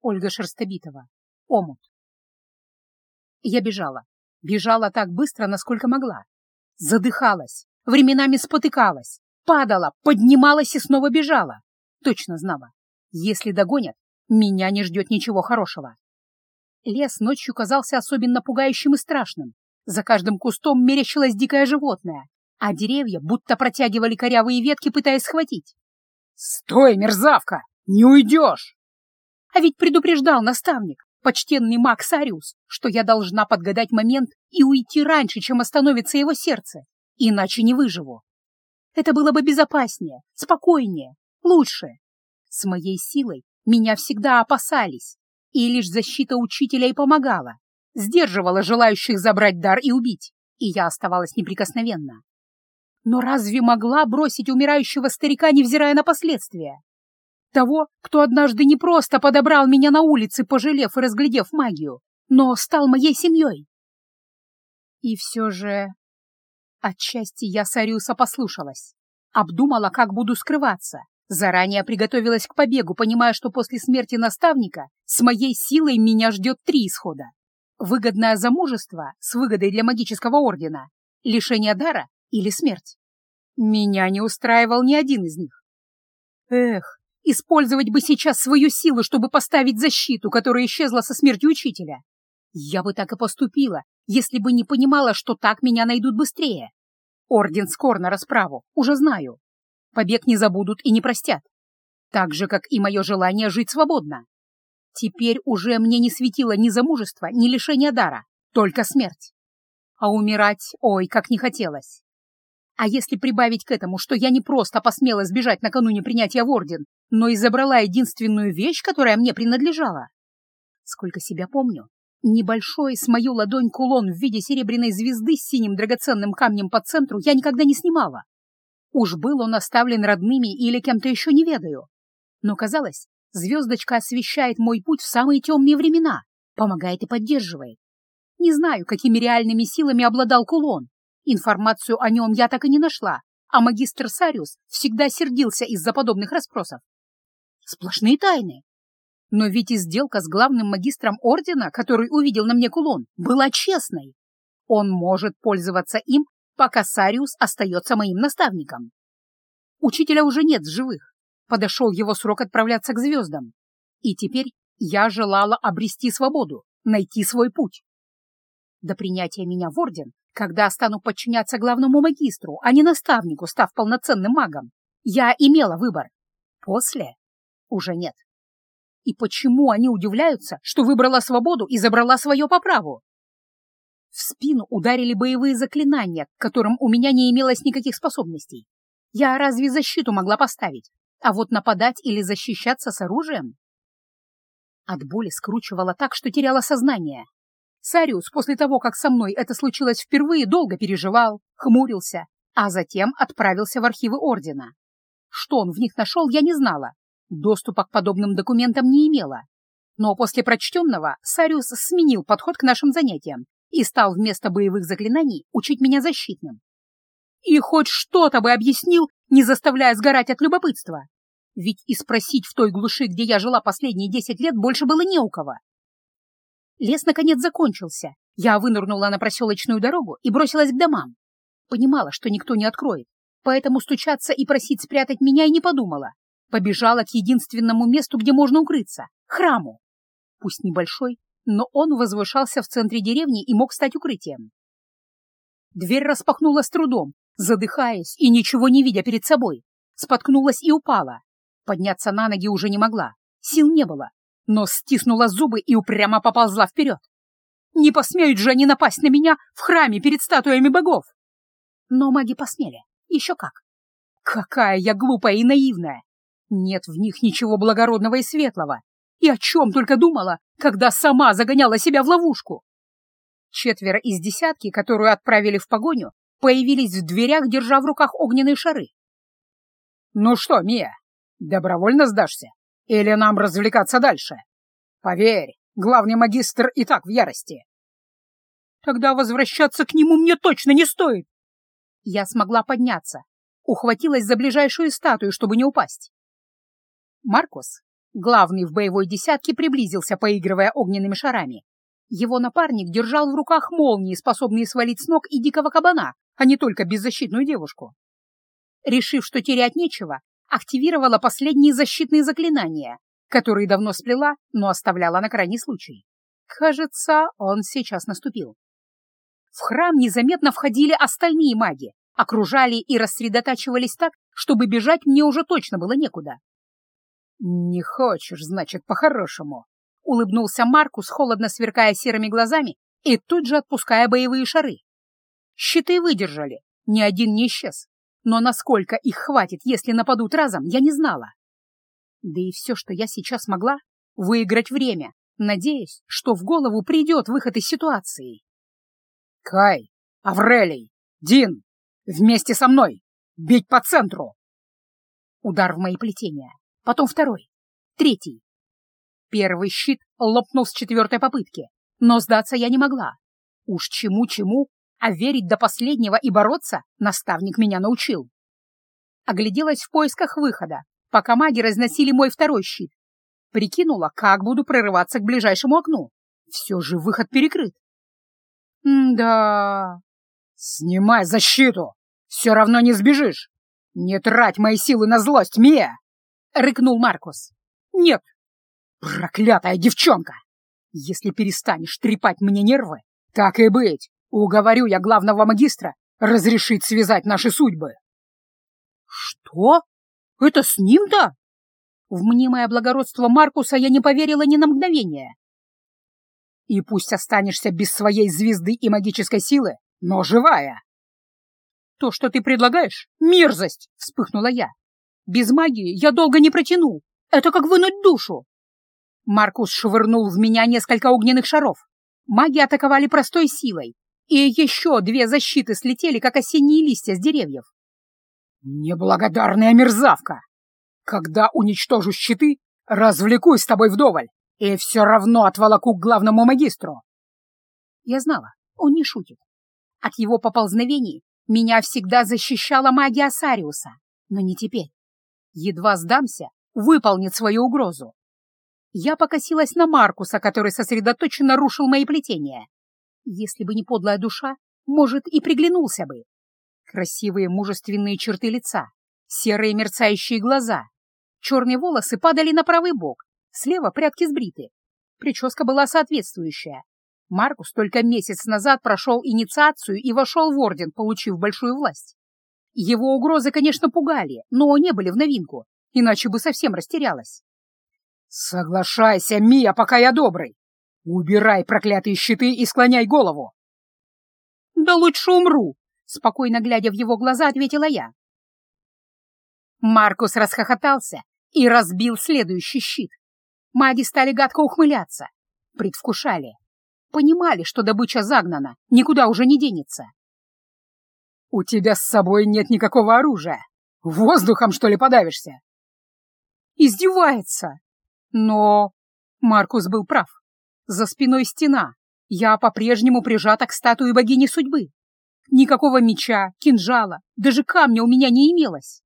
Ольга Шерстобитова. Омут. Я бежала. Бежала так быстро, насколько могла. Задыхалась, временами спотыкалась, падала, поднималась и снова бежала. Точно знала. Если догонят, меня не ждет ничего хорошего. Лес ночью казался особенно пугающим и страшным. За каждым кустом мерещилось дикое животное, а деревья будто протягивали корявые ветки, пытаясь схватить. «Стой, мерзавка! Не уйдешь!» А ведь предупреждал наставник, почтенный маг Сариус, что я должна подгадать момент и уйти раньше, чем остановится его сердце, иначе не выживу. Это было бы безопаснее, спокойнее, лучше. С моей силой меня всегда опасались, и лишь защита учителя и помогала, сдерживала желающих забрать дар и убить, и я оставалась неприкосновенна. Но разве могла бросить умирающего старика, невзирая на последствия? Того, кто однажды не просто подобрал меня на улице, пожалев и разглядев магию, но стал моей семьей. И все же... Отчасти я Сариуса послушалась, обдумала, как буду скрываться, заранее приготовилась к побегу, понимая, что после смерти наставника с моей силой меня ждет три исхода. Выгодное замужество с выгодой для магического ордена, лишение дара или смерть. Меня не устраивал ни один из них. Эх, Использовать бы сейчас свою силу, чтобы поставить защиту, которая исчезла со смертью учителя. Я бы так и поступила, если бы не понимала, что так меня найдут быстрее. Орден скор на расправу, уже знаю. Побег не забудут и не простят. Так же, как и мое желание жить свободно. Теперь уже мне не светило ни замужество, ни лишение дара, только смерть. А умирать, ой, как не хотелось. А если прибавить к этому, что я не просто посмела сбежать накануне принятия в орден, но и забрала единственную вещь, которая мне принадлежала. Сколько себя помню, небольшой с мою ладонь кулон в виде серебряной звезды с синим драгоценным камнем по центру я никогда не снимала. Уж был он оставлен родными или кем-то еще не ведаю. Но, казалось, звездочка освещает мой путь в самые темные времена, помогает и поддерживает. Не знаю, какими реальными силами обладал кулон. Информацию о нем я так и не нашла, а магистр Сариус всегда сердился из-за подобных расспросов. Сплошные тайны. Но ведь и сделка с главным магистром ордена, который увидел на мне кулон, была честной. Он может пользоваться им, пока Сариус остается моим наставником. Учителя уже нет в живых. Подошел его срок отправляться к звездам. И теперь я желала обрести свободу, найти свой путь. До принятия меня в орден, когда стану подчиняться главному магистру, а не наставнику, став полноценным магом, я имела выбор. После уже нет. И почему они удивляются, что выбрала свободу и забрала свое по праву? В спину ударили боевые заклинания, к которым у меня не имелось никаких способностей. Я разве защиту могла поставить? А вот нападать или защищаться с оружием? От боли скручивала так, что теряла сознание. Сариус после того, как со мной это случилось впервые, долго переживал, хмурился, а затем отправился в архивы Ордена. Что он в них нашел, я не знала, Доступа к подобным документам не имела. Но после прочтенного Сариус сменил подход к нашим занятиям и стал вместо боевых заклинаний учить меня защитным. И хоть что-то бы объяснил, не заставляя сгорать от любопытства. Ведь и спросить в той глуши, где я жила последние десять лет, больше было не у кого. Лес, наконец, закончился. Я вынырнула на проселочную дорогу и бросилась к домам. Понимала, что никто не откроет, поэтому стучаться и просить спрятать меня и не подумала побежала к единственному месту, где можно укрыться — храму. Пусть небольшой, но он возвышался в центре деревни и мог стать укрытием. Дверь распахнула с трудом, задыхаясь и ничего не видя перед собой. Споткнулась и упала. Подняться на ноги уже не могла, сил не было, но стиснула зубы и упрямо поползла вперед. Не посмеют же они напасть на меня в храме перед статуями богов! Но маги посмели, еще как. Какая я глупая и наивная! Нет в них ничего благородного и светлого. И о чем только думала, когда сама загоняла себя в ловушку. Четверо из десятки, которую отправили в погоню, появились в дверях, держа в руках огненные шары. «Ну что, Мия, добровольно сдашься? Или нам развлекаться дальше? Поверь, главный магистр и так в ярости». «Тогда возвращаться к нему мне точно не стоит!» Я смогла подняться, ухватилась за ближайшую статую, чтобы не упасть. Маркус, Главный в боевой десятке приблизился, поигрывая огненными шарами. Его напарник держал в руках молнии, способные свалить с ног и дикого кабана, а не только беззащитную девушку. Решив, что терять нечего, активировала последние защитные заклинания, которые давно сплела, но оставляла на крайний случай. Кажется, он сейчас наступил. В храм незаметно входили остальные маги, окружали и рассредотачивались так, чтобы бежать мне уже точно было некуда. «Не хочешь, значит, по-хорошему», — улыбнулся Маркус, холодно сверкая серыми глазами и тут же отпуская боевые шары. Щиты выдержали, ни один не исчез, но насколько их хватит, если нападут разом, я не знала. Да и все, что я сейчас могла, выиграть время, надеясь, что в голову придет выход из ситуации. «Кай, Аврелий, Дин, вместе со мной! Бить по центру!» Удар в мои плетения потом второй, третий. Первый щит лопнул с четвертой попытки, но сдаться я не могла. Уж чему-чему, а верить до последнего и бороться наставник меня научил. Огляделась в поисках выхода, пока маги разносили мой второй щит. Прикинула, как буду прорываться к ближайшему окну. Все же выход перекрыт. да Снимай защиту! Все равно не сбежишь! Не трать мои силы на злость, Мия! — рыкнул Маркус. «Нет!» «Проклятая девчонка! Если перестанешь трепать мне нервы, так и быть, уговорю я главного магистра разрешить связать наши судьбы!» «Что? Это с ним-то?» В мнимое благородство Маркуса я не поверила ни на мгновение. «И пусть останешься без своей звезды и магической силы, но живая!» «То, что ты предлагаешь, — мерзость!» — вспыхнула я. Без магии я долго не протяну. Это как вынуть душу. Маркус швырнул в меня несколько огненных шаров. Маги атаковали простой силой, и еще две защиты слетели, как осенние листья с деревьев. «Неблагодарная мерзавка! Когда уничтожу щиты, развлекусь с тобой вдоволь, и все равно отволоку к главному магистру!» Я знала, он не шутит. От его поползновений меня всегда защищала магия Асариуса, но не теперь. Едва сдамся, выполнит свою угрозу. Я покосилась на Маркуса, который сосредоточенно рушил мои плетения. Если бы не подлая душа, может, и приглянулся бы. Красивые мужественные черты лица, серые мерцающие глаза. Черные волосы падали на правый бок, слева прятки сбриты. Прическа была соответствующая. Маркус только месяц назад прошел инициацию и вошел в орден, получив большую власть. Его угрозы, конечно, пугали, но не были в новинку, иначе бы совсем растерялась. «Соглашайся, Мия, пока я добрый! Убирай проклятые щиты и склоняй голову!» «Да лучше умру!» — спокойно глядя в его глаза, ответила я. Маркус расхохотался и разбил следующий щит. Маги стали гадко ухмыляться, предвкушали. Понимали, что добыча загнана, никуда уже не денется. «У тебя с собой нет никакого оружия. Воздухом, что ли, подавишься?» Издевается. Но Маркус был прав. За спиной стена. Я по-прежнему прижата к статуе богини судьбы. Никакого меча, кинжала, даже камня у меня не имелось.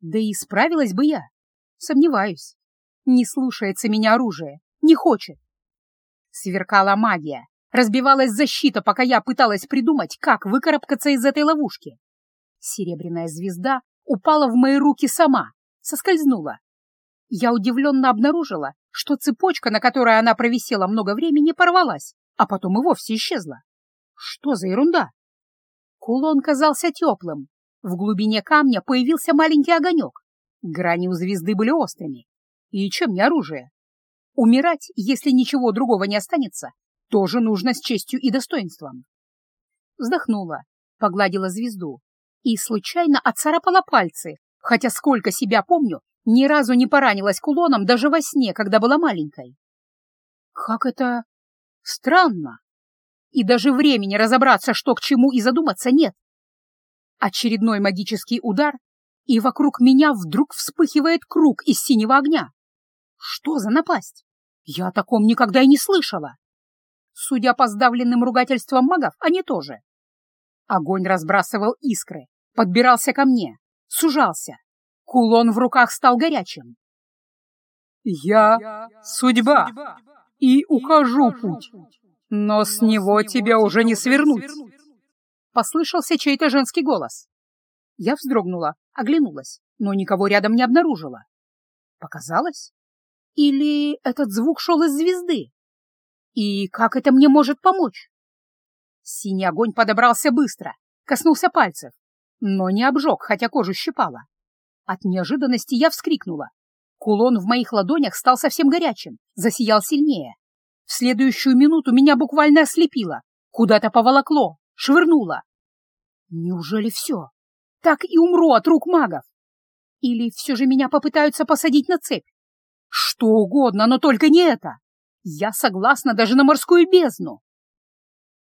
Да и справилась бы я. Сомневаюсь. Не слушается меня оружие, не хочет. Сверкала магия, Разбивалась защита, пока я пыталась придумать, как выкарабкаться из этой ловушки. Серебряная звезда упала в мои руки сама, соскользнула. Я удивленно обнаружила, что цепочка, на которой она провисела много времени, порвалась, а потом и вовсе исчезла. Что за ерунда? Кулон казался теплым. В глубине камня появился маленький огонек. Грани у звезды были острыми. И чем не оружие? Умирать, если ничего другого не останется, тоже нужно с честью и достоинством. Вздохнула, погладила звезду и случайно отцарапала пальцы, хотя сколько себя помню, ни разу не поранилась кулоном даже во сне, когда была маленькой. Как это странно. И даже времени разобраться, что к чему, и задуматься нет. Очередной магический удар, и вокруг меня вдруг вспыхивает круг из синего огня. Что за напасть? Я о таком никогда и не слышала. Судя по сдавленным ругательствам магов, они тоже. Огонь разбрасывал искры, подбирался ко мне, сужался. Кулон в руках стал горячим. Я — судьба, и укажу путь, но с него тебя уже не свернуть. Послышался чей-то женский голос. Я вздрогнула, оглянулась, но никого рядом не обнаружила. Показалось? Или этот звук шел из звезды? И как это мне может помочь? Синий огонь подобрался быстро, коснулся пальцев, но не обжег, хотя кожу щипала. От неожиданности я вскрикнула. Кулон в моих ладонях стал совсем горячим, засиял сильнее. В следующую минуту меня буквально ослепило, куда-то поволокло, швырнуло. Неужели все? Так и умру от рук магов? Или все же меня попытаются посадить на цепь? Что угодно, но только не это. Я согласна даже на морскую бездну.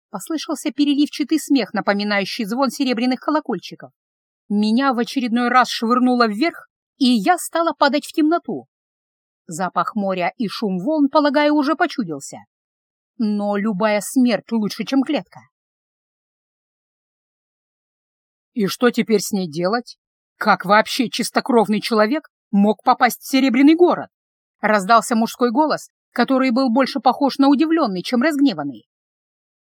Послышался переливчатый смех, напоминающий звон серебряных колокольчиков. Меня в очередной раз швырнуло вверх, и я стала падать в темноту. Запах моря и шум волн, полагаю, уже почудился. Но любая смерть лучше, чем клетка. И что теперь с ней делать? Как вообще чистокровный человек мог попасть в Серебряный город? Раздался мужской голос, который был больше похож на удивленный, чем разгневанный.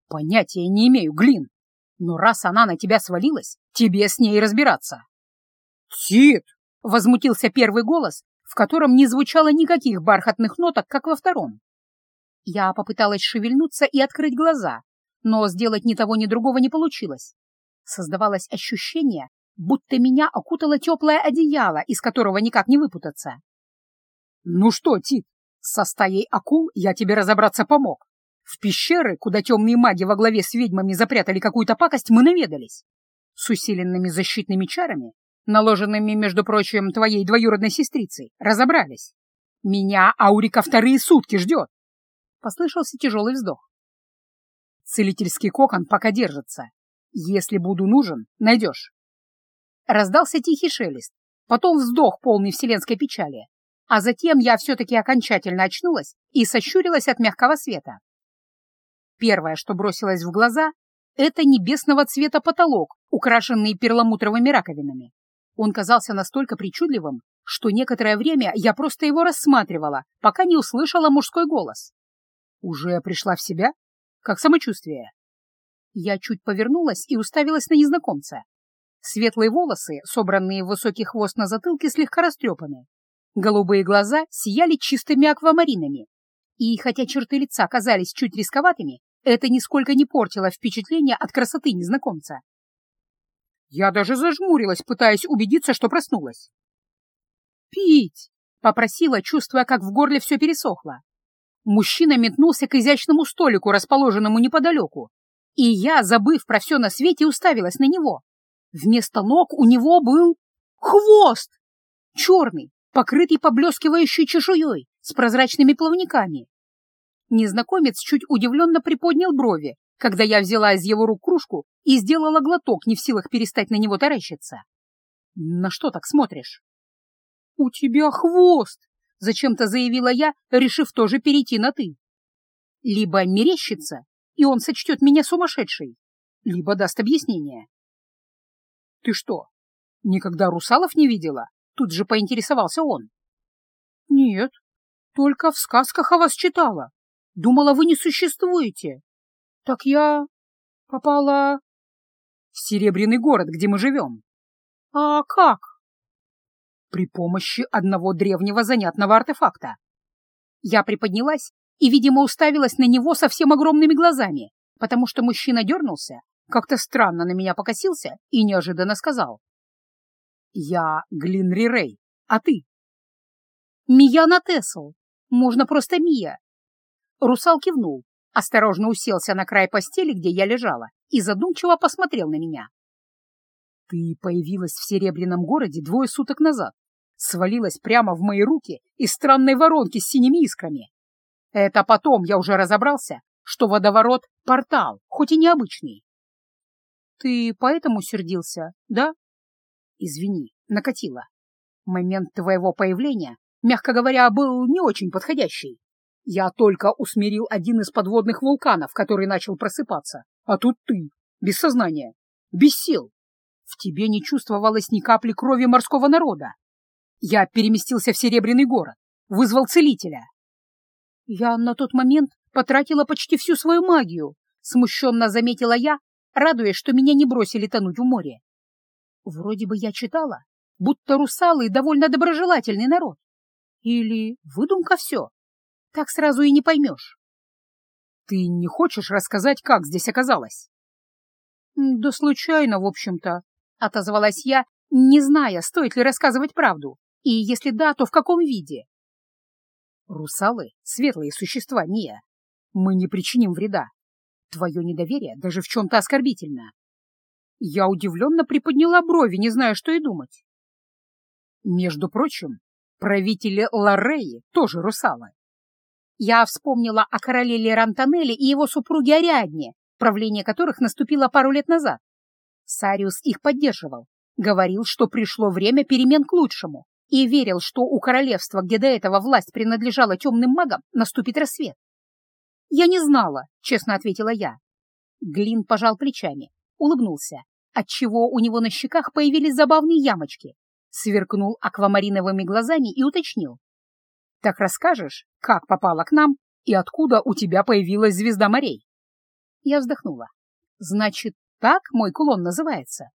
Понятия не имею, Глин, но раз она на тебя свалилась, тебе с ней разбираться. Тит! — возмутился первый голос, в котором не звучало никаких бархатных ноток, как во втором. Я попыталась шевельнуться и открыть глаза, но сделать ни того, ни другого не получилось. Создавалось ощущение, будто меня окутало теплое одеяло, из которого никак не выпутаться. «Ну что, Тит, со стаей акул я тебе разобраться помог. В пещеры, куда темные маги во главе с ведьмами запрятали какую-то пакость, мы наведались. С усиленными защитными чарами наложенными, между прочим, твоей двоюродной сестрицей, разобрались. Меня Аурика вторые сутки ждет. Послышался тяжелый вздох. Целительский кокон пока держится. Если буду нужен, найдешь. Раздался тихий шелест, потом вздох, полный вселенской печали. А затем я все-таки окончательно очнулась и сощурилась от мягкого света. Первое, что бросилось в глаза, это небесного цвета потолок, украшенный перламутровыми раковинами. Он казался настолько причудливым, что некоторое время я просто его рассматривала, пока не услышала мужской голос. «Уже пришла в себя? Как самочувствие?» Я чуть повернулась и уставилась на незнакомца. Светлые волосы, собранные в высокий хвост на затылке, слегка растрепаны. Голубые глаза сияли чистыми аквамаринами. И хотя черты лица казались чуть рисковатыми, это нисколько не портило впечатление от красоты незнакомца. Я даже зажмурилась, пытаясь убедиться, что проснулась. «Пить!» — попросила, чувствуя, как в горле все пересохло. Мужчина метнулся к изящному столику, расположенному неподалеку, и я, забыв про все на свете, уставилась на него. Вместо ног у него был хвост! Черный, покрытый поблескивающей чешуей, с прозрачными плавниками. Незнакомец чуть удивленно приподнял брови, когда я взяла из его рук кружку и сделала глоток, не в силах перестать на него таращиться. «На что так смотришь?» «У тебя хвост!» — зачем-то заявила я, решив тоже перейти на «ты». Либо мерещится, и он сочтет меня сумасшедшей, либо даст объяснение. «Ты что, никогда русалов не видела?» — тут же поинтересовался он. «Нет, только в сказках о вас читала. Думала, вы не существуете. Так я попала в Серебряный город, где мы живем. А как? При помощи одного древнего занятного артефакта. Я приподнялась и, видимо, уставилась на него совсем огромными глазами, потому что мужчина дернулся, как-то странно на меня покосился и неожиданно сказал. «Я Глинри Рей, а ты?» «Мияна Тесл. Можно просто Мия». Русал кивнул, осторожно уселся на край постели, где я лежала, и задумчиво посмотрел на меня. «Ты появилась в Серебряном городе двое суток назад, свалилась прямо в мои руки из странной воронки с синими искрами. Это потом я уже разобрался, что водоворот — портал, хоть и необычный. Ты поэтому сердился, да? Извини, накатила. Момент твоего появления, мягко говоря, был не очень подходящий. Я только усмирил один из подводных вулканов, который начал просыпаться. А тут ты, без сознания, без сил. В тебе не чувствовалось ни капли крови морского народа. Я переместился в Серебряный город, вызвал целителя. Я на тот момент потратила почти всю свою магию, смущенно заметила я, радуясь, что меня не бросили тонуть в море. Вроде бы я читала, будто русалы довольно доброжелательный народ. Или выдумка все. Так сразу и не поймешь. Ты не хочешь рассказать, как здесь оказалось? Да случайно, в общем-то, отозвалась я, не зная, стоит ли рассказывать правду, и если да, то в каком виде. Русалы — светлые существа, Мия. Мы не причиним вреда. Твое недоверие даже в чем-то оскорбительно. Я удивленно приподняла брови, не зная, что и думать. Между прочим, правители Лореи тоже русалы. Я вспомнила о короле Лерантонелле и его супруге Ариадне, правление которых наступило пару лет назад. Сариус их поддерживал, говорил, что пришло время перемен к лучшему, и верил, что у королевства, где до этого власть принадлежала темным магам, наступит рассвет. «Я не знала», — честно ответила я. Глин пожал плечами, улыбнулся, отчего у него на щеках появились забавные ямочки, сверкнул аквамариновыми глазами и уточнил. «Так расскажешь, как попала к нам и откуда у тебя появилась звезда морей?» Я вздохнула. «Значит, так мой кулон называется?»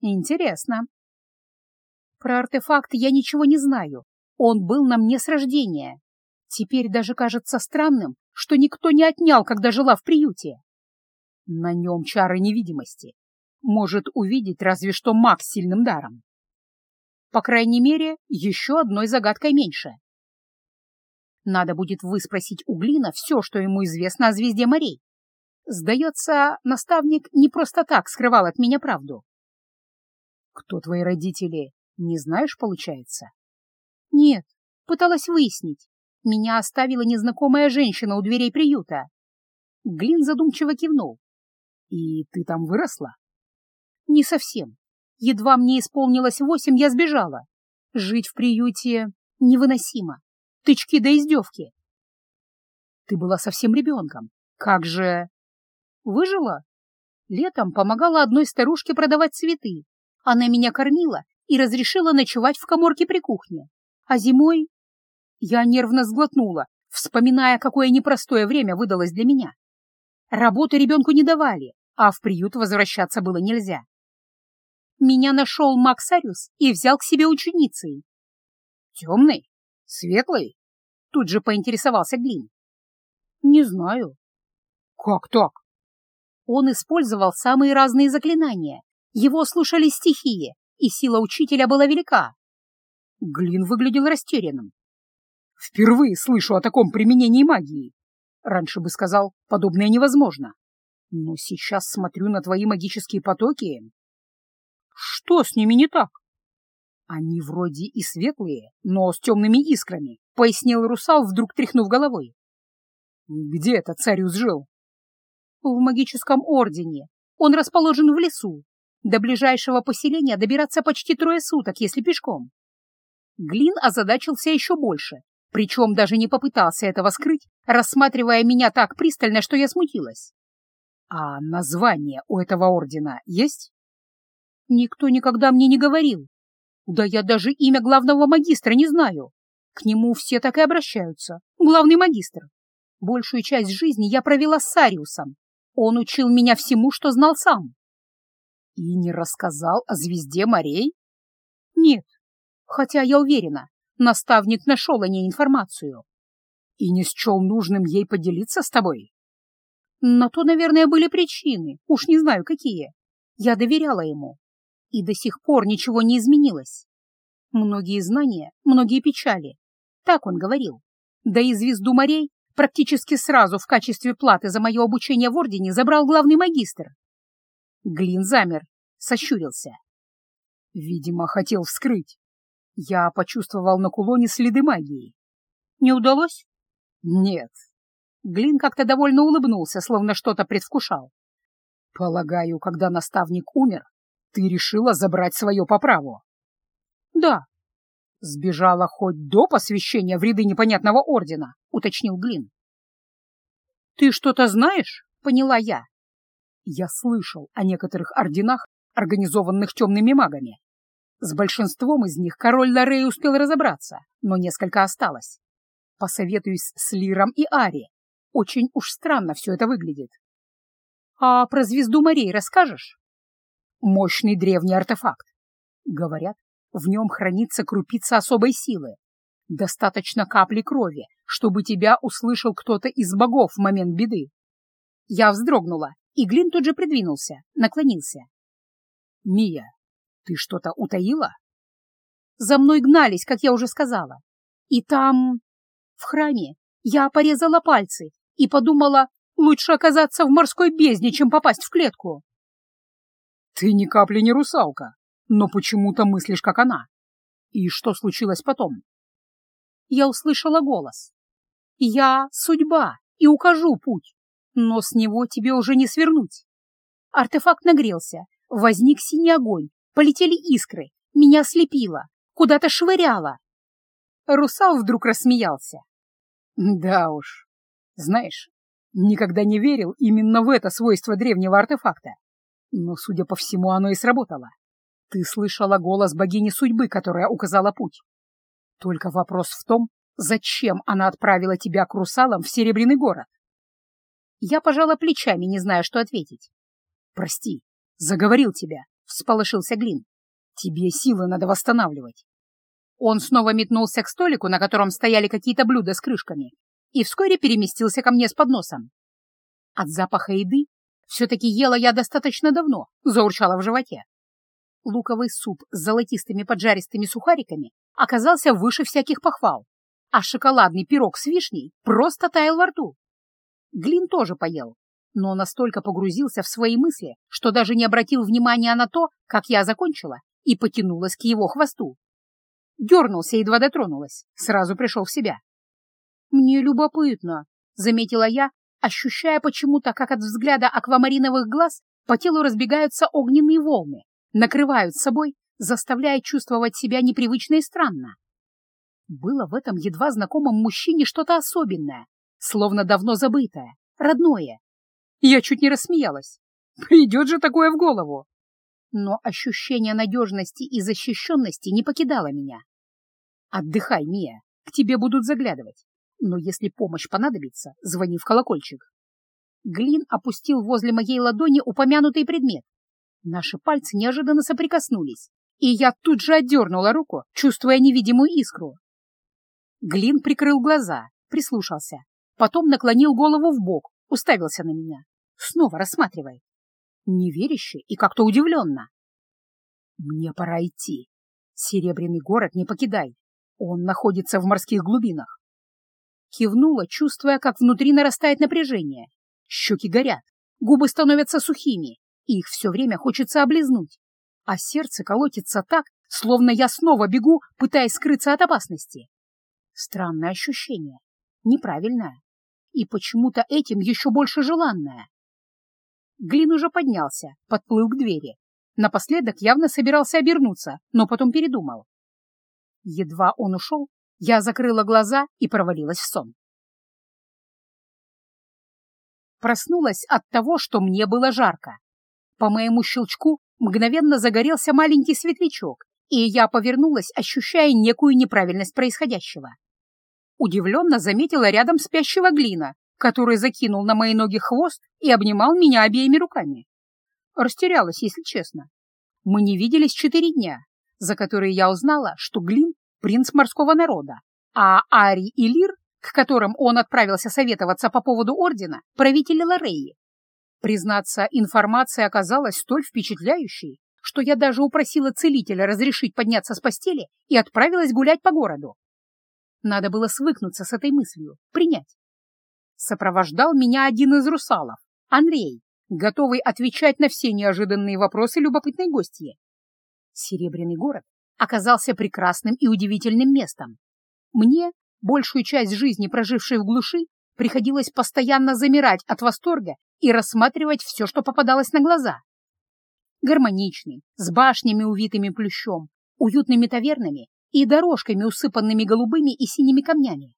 «Интересно». Про артефакт я ничего не знаю. Он был на мне с рождения. Теперь даже кажется странным, что никто не отнял, когда жила в приюте. На нем чары невидимости. Может увидеть разве что маг с сильным даром. По крайней мере, еще одной загадкой меньше. Надо будет выспросить у Глина все, что ему известно о звезде морей. Сдается, наставник не просто так скрывал от меня правду. Кто твои родители, не знаешь, получается? Нет, пыталась выяснить. Меня оставила незнакомая женщина у дверей приюта. Глин задумчиво кивнул. И ты там выросла? Не совсем. Едва мне исполнилось восемь, я сбежала. Жить в приюте невыносимо. Тычки да издевки. Ты была совсем ребенком. Как же... Выжила? Летом помогала одной старушке продавать цветы. Она меня кормила и разрешила ночевать в коморке при кухне. А зимой я нервно сглотнула, вспоминая, какое непростое время выдалось для меня. Работы ребенку не давали, а в приют возвращаться было нельзя. Меня нашел Максариус и взял к себе ученицей. «Темный? Светлый?» — тут же поинтересовался Глин. «Не знаю». «Как так?» Он использовал самые разные заклинания. Его слушали стихии, и сила учителя была велика. Глин выглядел растерянным. Впервые слышу о таком применении магии. Раньше бы сказал, подобное невозможно. Но сейчас смотрю на твои магические потоки. Что с ними не так? Они вроде и светлые, но с темными искрами, пояснил русал, вдруг тряхнув головой. Где этот цариус жил? В магическом ордене. Он расположен в лесу. До ближайшего поселения добираться почти трое суток, если пешком. Глин озадачился еще больше, причем даже не попытался этого скрыть, рассматривая меня так пристально, что я смутилась. А название у этого ордена есть? Никто никогда мне не говорил. Да я даже имя главного магистра не знаю. К нему все так и обращаются. Главный магистр. Большую часть жизни я провела с Сариусом. Он учил меня всему, что знал сам. И не рассказал о звезде морей? Нет, хотя я уверена, наставник нашел о ней информацию. И не счел нужным ей поделиться с тобой? На то, наверное, были причины, уж не знаю какие. Я доверяла ему, и до сих пор ничего не изменилось. Многие знания, многие печали. Так он говорил. Да и звезду морей практически сразу в качестве платы за мое обучение в Ордене забрал главный магистр. Глин замер, сощурился. Видимо, хотел вскрыть. Я почувствовал на кулоне следы магии. Не удалось? Нет. Глин как-то довольно улыбнулся, словно что-то предвкушал. Полагаю, когда наставник умер, ты решила забрать свое по праву? Да. Сбежала хоть до посвящения в ряды непонятного ордена, уточнил Глин. Ты что-то знаешь? Поняла я. Я слышал о некоторых орденах, организованных темными магами. С большинством из них король Лорей успел разобраться, но несколько осталось. Посоветуюсь с Лиром и Ари. Очень уж странно все это выглядит. А про звезду морей расскажешь? Мощный древний артефакт. Говорят, в нем хранится крупица особой силы. Достаточно капли крови, чтобы тебя услышал кто-то из богов в момент беды. Я вздрогнула, и Глин тут же придвинулся, наклонился. «Мия, ты что-то утаила?» За мной гнались, как я уже сказала. И там, в храме, я порезала пальцы и подумала, лучше оказаться в морской бездне, чем попасть в клетку. Ты ни капли не русалка, но почему-то мыслишь, как она. И что случилось потом? Я услышала голос. Я — судьба и укажу путь, но с него тебе уже не свернуть. Артефакт нагрелся, возник синий огонь, полетели искры, меня слепило, куда-то швыряло. Русал вдруг рассмеялся. Да уж, знаешь, никогда не верил именно в это свойство древнего артефакта. Но, судя по всему, оно и сработало. Ты слышала голос богини судьбы, которая указала путь. Только вопрос в том, зачем она отправила тебя к русалам в Серебряный город. Я пожала плечами, не зная, что ответить. «Прости, заговорил тебя», — всполошился Глин. «Тебе силы надо восстанавливать». Он снова метнулся к столику, на котором стояли какие-то блюда с крышками, и вскоре переместился ко мне с подносом. От запаха еды все-таки ела я достаточно давно, заурчала в животе. Луковый суп с золотистыми поджаристыми сухариками оказался выше всяких похвал, а шоколадный пирог с вишней просто таял во рту. Глин тоже поел, но настолько погрузился в свои мысли, что даже не обратил внимания на то, как я закончила, и потянулась к его хвосту. Дернулся, едва дотронулась, сразу пришел в себя. «Мне любопытно», — заметила я, ощущая почему-то, как от взгляда аквамариновых глаз по телу разбегаются огненные волны, накрывают собой, заставляя чувствовать себя непривычно и странно. Было в этом едва знакомом мужчине что-то особенное, словно давно забытое, родное. Я чуть не рассмеялась. Придет же такое в голову. Но ощущение надежности и защищенности не покидало меня. Отдыхай, Мия, к тебе будут заглядывать. Но если помощь понадобится, звони в колокольчик. Глин опустил возле моей ладони упомянутый предмет. Наши пальцы неожиданно соприкоснулись, и я тут же отдернула руку, чувствуя невидимую искру. Глин прикрыл глаза, прислушался, потом наклонил голову в бок, уставился на меня, снова рассматривая. Неверяще и как-то удивленно. «Мне пора идти. Серебряный город не покидай. Он находится в морских глубинах. Кивнула, чувствуя, как внутри нарастает напряжение. Щеки горят, губы становятся сухими, их все время хочется облизнуть. А сердце колотится так, словно я снова бегу, пытаясь скрыться от опасности. Странное ощущение, неправильное, и почему-то этим еще больше желанное. Глин уже поднялся, подплыл к двери. Напоследок явно собирался обернуться, но потом передумал. Едва он ушел, я закрыла глаза и провалилась в сон. Проснулась от того, что мне было жарко. По моему щелчку мгновенно загорелся маленький светлячок, и я повернулась, ощущая некую неправильность происходящего. Удивленно заметила рядом спящего глина, который закинул на мои ноги хвост и обнимал меня обеими руками. Растерялась, если честно. Мы не виделись четыре дня, за которые я узнала, что Глин — принц морского народа, а Ари и Лир, к которым он отправился советоваться по поводу ордена, правители Лореи. Признаться, информация оказалась столь впечатляющей, что я даже упросила целителя разрешить подняться с постели и отправилась гулять по городу. Надо было свыкнуться с этой мыслью, принять. Сопровождал меня один из русалов, Андрей, готовый отвечать на все неожиданные вопросы любопытной гостьи. Серебряный город оказался прекрасным и удивительным местом. Мне, большую часть жизни прожившей в глуши, приходилось постоянно замирать от восторга и рассматривать все, что попадалось на глаза. Гармоничный, с башнями, увитыми плющом, уютными тавернами и дорожками, усыпанными голубыми и синими камнями.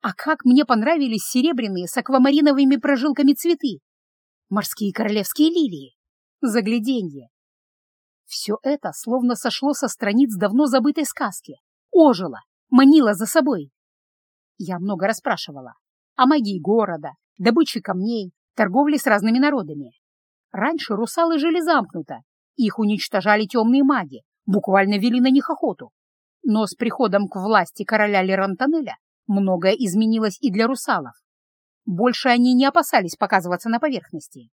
А как мне понравились серебряные с аквамариновыми прожилками цветы! Морские королевские лилии! Загляденье! Все это словно сошло со страниц давно забытой сказки, ожило, манило за собой. Я много расспрашивала. О магии города, добыче камней, торговле с разными народами. Раньше русалы жили замкнуто, их уничтожали темные маги, буквально вели на них охоту. Но с приходом к власти короля Лерантанеля многое изменилось и для русалов. Больше они не опасались показываться на поверхности.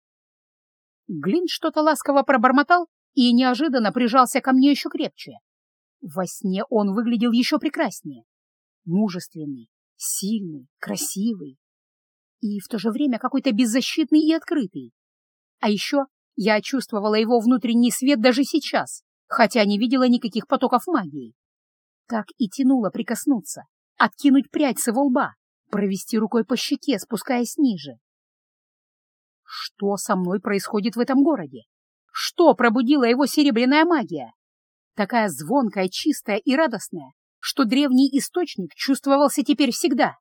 Глин что-то ласково пробормотал и неожиданно прижался ко мне еще крепче. Во сне он выглядел еще прекраснее. Мужественный, сильный, красивый и в то же время какой-то беззащитный и открытый. А еще я чувствовала его внутренний свет даже сейчас, хотя не видела никаких потоков магии. Так и тянуло прикоснуться, откинуть прядь с его лба, провести рукой по щеке, спускаясь ниже. Что со мной происходит в этом городе? Что пробудила его серебряная магия? Такая звонкая, чистая и радостная, что древний источник чувствовался теперь всегда.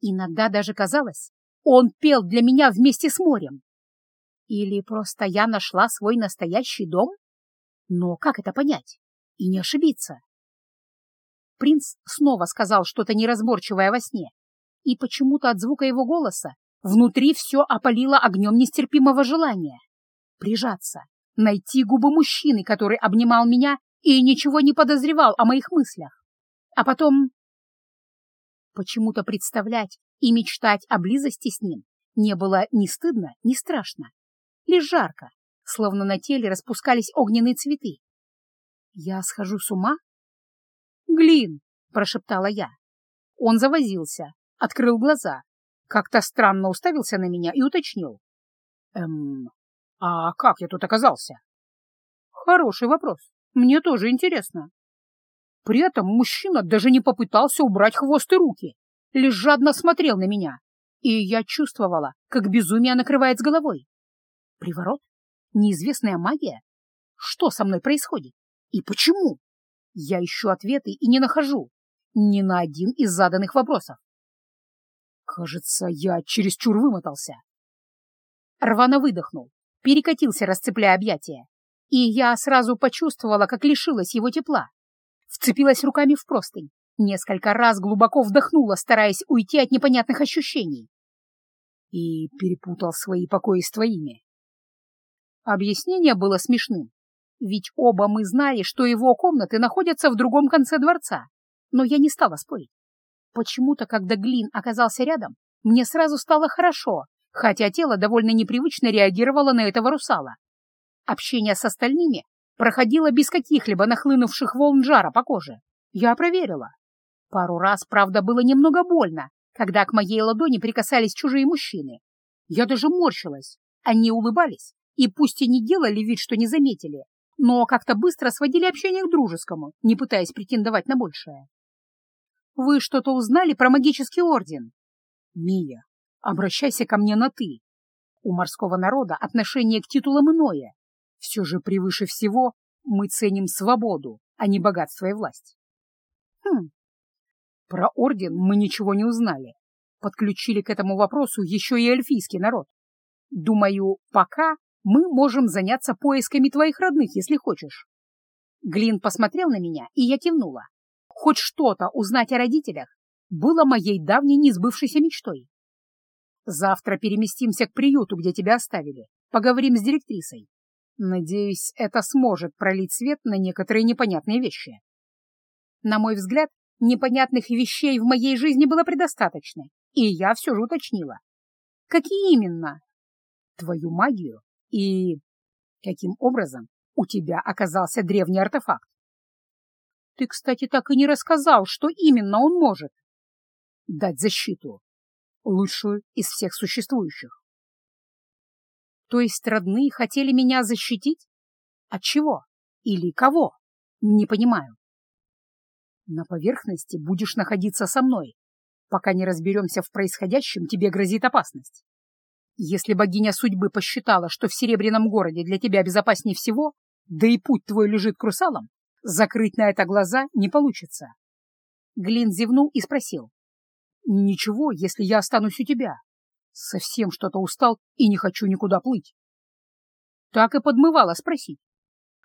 Иногда даже казалось, он пел для меня вместе с морем. Или просто я нашла свой настоящий дом? Но как это понять? И не ошибиться? Принц снова сказал что-то неразборчивое во сне, и почему-то от звука его голоса внутри все опалило огнем нестерпимого желания. Прижаться, найти губы мужчины, который обнимал меня и ничего не подозревал о моих мыслях. А потом... Почему-то представлять и мечтать о близости с ним не было ни стыдно, ни страшно. Лишь жарко, словно на теле распускались огненные цветы. Я схожу с ума? «Глин!» — прошептала я. Он завозился, открыл глаза, как-то странно уставился на меня и уточнил. «Эм, а как я тут оказался?» «Хороший вопрос. Мне тоже интересно». При этом мужчина даже не попытался убрать хвост и руки, лишь жадно смотрел на меня, и я чувствовала, как безумие накрывает с головой. Приворот? Неизвестная магия? Что со мной происходит? И почему? Я ищу ответы и не нахожу ни на один из заданных вопросов. Кажется, я чересчур вымотался. Рвано выдохнул, перекатился, расцепляя объятия, и я сразу почувствовала, как лишилась его тепла. Вцепилась руками в простынь, несколько раз глубоко вдохнула, стараясь уйти от непонятных ощущений. И перепутал свои покои с твоими. Объяснение было смешным, ведь оба мы знали, что его комнаты находятся в другом конце дворца, но я не стала спорить. Почему-то, когда Глин оказался рядом, мне сразу стало хорошо, хотя тело довольно непривычно реагировало на этого русала. Общение с остальными проходило без каких-либо нахлынувших волн жара по коже. Я проверила. Пару раз, правда, было немного больно, когда к моей ладони прикасались чужие мужчины. Я даже морщилась. Они улыбались, и пусть и не делали вид, что не заметили, но как-то быстро сводили общение к дружескому, не пытаясь претендовать на большее. «Вы что-то узнали про магический орден?» «Мия, обращайся ко мне на «ты». У морского народа отношение к титулам иное. Все же превыше всего мы ценим свободу, а не богатство и власть». «Хм, про орден мы ничего не узнали. Подключили к этому вопросу еще и эльфийский народ. Думаю, пока мы можем заняться поисками твоих родных, если хочешь. Глин посмотрел на меня, и я кивнула. Хоть что-то узнать о родителях было моей давней несбывшейся мечтой. Завтра переместимся к приюту, где тебя оставили. Поговорим с директрисой. Надеюсь, это сможет пролить свет на некоторые непонятные вещи. На мой взгляд, непонятных вещей в моей жизни было предостаточно, и я все же уточнила. Какие именно? Твою магию и каким образом у тебя оказался древний артефакт? Ты, кстати, так и не рассказал, что именно он может. Дать защиту. Лучшую из всех существующих. То есть родные хотели меня защитить? От чего? Или кого? Не понимаю. На поверхности будешь находиться со мной. Пока не разберемся в происходящем, тебе грозит опасность. Если богиня судьбы посчитала, что в Серебряном городе для тебя безопаснее всего, да и путь твой лежит к русалам, закрыть на это глаза не получится. Глин зевнул и спросил. «Ничего, если я останусь у тебя. Совсем что-то устал и не хочу никуда плыть». Так и подмывала спросить.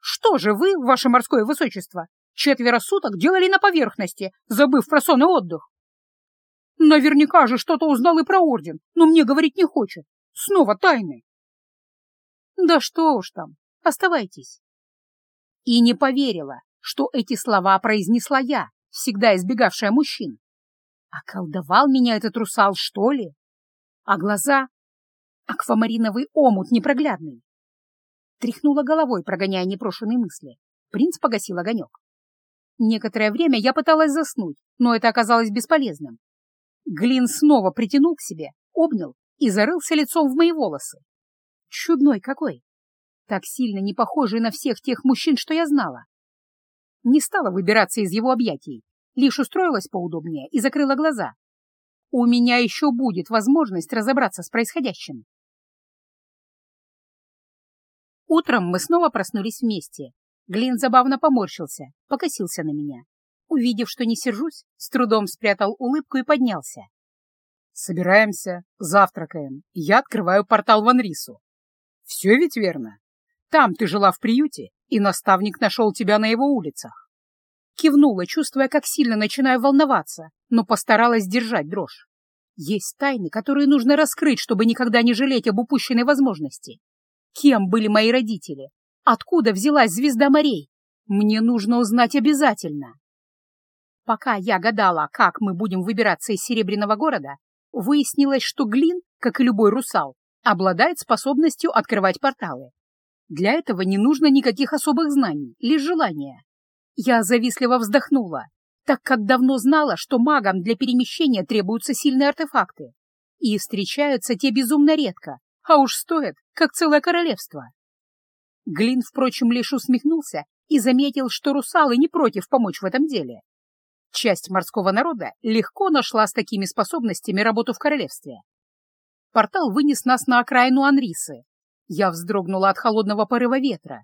«Что же вы, ваше морское высочество, четверо суток делали на поверхности, забыв про сон и отдых?» Наверняка же что-то узнал и про орден, но мне говорить не хочет. Снова тайны. Да что уж там, оставайтесь. И не поверила, что эти слова произнесла я, всегда избегавшая мужчин. Околдовал меня этот русал, что ли? А глаза? Аквамариновый омут непроглядный. Тряхнула головой, прогоняя непрошенные мысли. Принц погасил огонек. Некоторое время я пыталась заснуть, но это оказалось бесполезным. Глин снова притянул к себе, обнял и зарылся лицом в мои волосы. Чудной какой! Так сильно не похожий на всех тех мужчин, что я знала. Не стала выбираться из его объятий, лишь устроилась поудобнее и закрыла глаза. У меня еще будет возможность разобраться с происходящим. Утром мы снова проснулись вместе. Глин забавно поморщился, покосился на меня. Увидев, что не сержусь, с трудом спрятал улыбку и поднялся. «Собираемся, завтракаем, я открываю портал в Анрису. Все ведь верно? Там ты жила в приюте, и наставник нашел тебя на его улицах». Кивнула, чувствуя, как сильно начинаю волноваться, но постаралась держать дрожь. Есть тайны, которые нужно раскрыть, чтобы никогда не жалеть об упущенной возможности. Кем были мои родители? Откуда взялась звезда морей? Мне нужно узнать обязательно. Пока я гадала, как мы будем выбираться из Серебряного города, выяснилось, что Глин, как и любой русал, обладает способностью открывать порталы. Для этого не нужно никаких особых знаний, лишь желание. Я завистливо вздохнула, так как давно знала, что магам для перемещения требуются сильные артефакты. И встречаются те безумно редко, а уж стоят, как целое королевство. Глин, впрочем, лишь усмехнулся и заметил, что русалы не против помочь в этом деле. Часть морского народа легко нашла с такими способностями работу в королевстве. Портал вынес нас на окраину Анрисы. Я вздрогнула от холодного порыва ветра.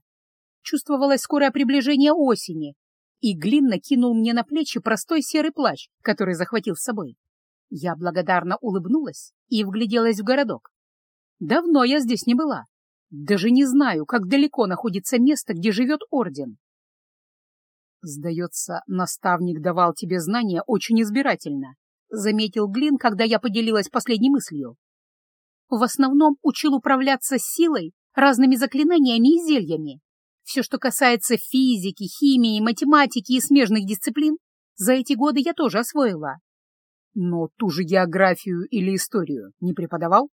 Чувствовалось скорое приближение осени, и Глин накинул мне на плечи простой серый плащ, который захватил с собой. Я благодарно улыбнулась и вгляделась в городок. Давно я здесь не была. Даже не знаю, как далеко находится место, где живет Орден. «Сдается, наставник давал тебе знания очень избирательно», — заметил Глин, когда я поделилась последней мыслью. «В основном учил управляться силой, разными заклинаниями и зельями. Все, что касается физики, химии, математики и смежных дисциплин, за эти годы я тоже освоила. Но ту же географию или историю не преподавал?»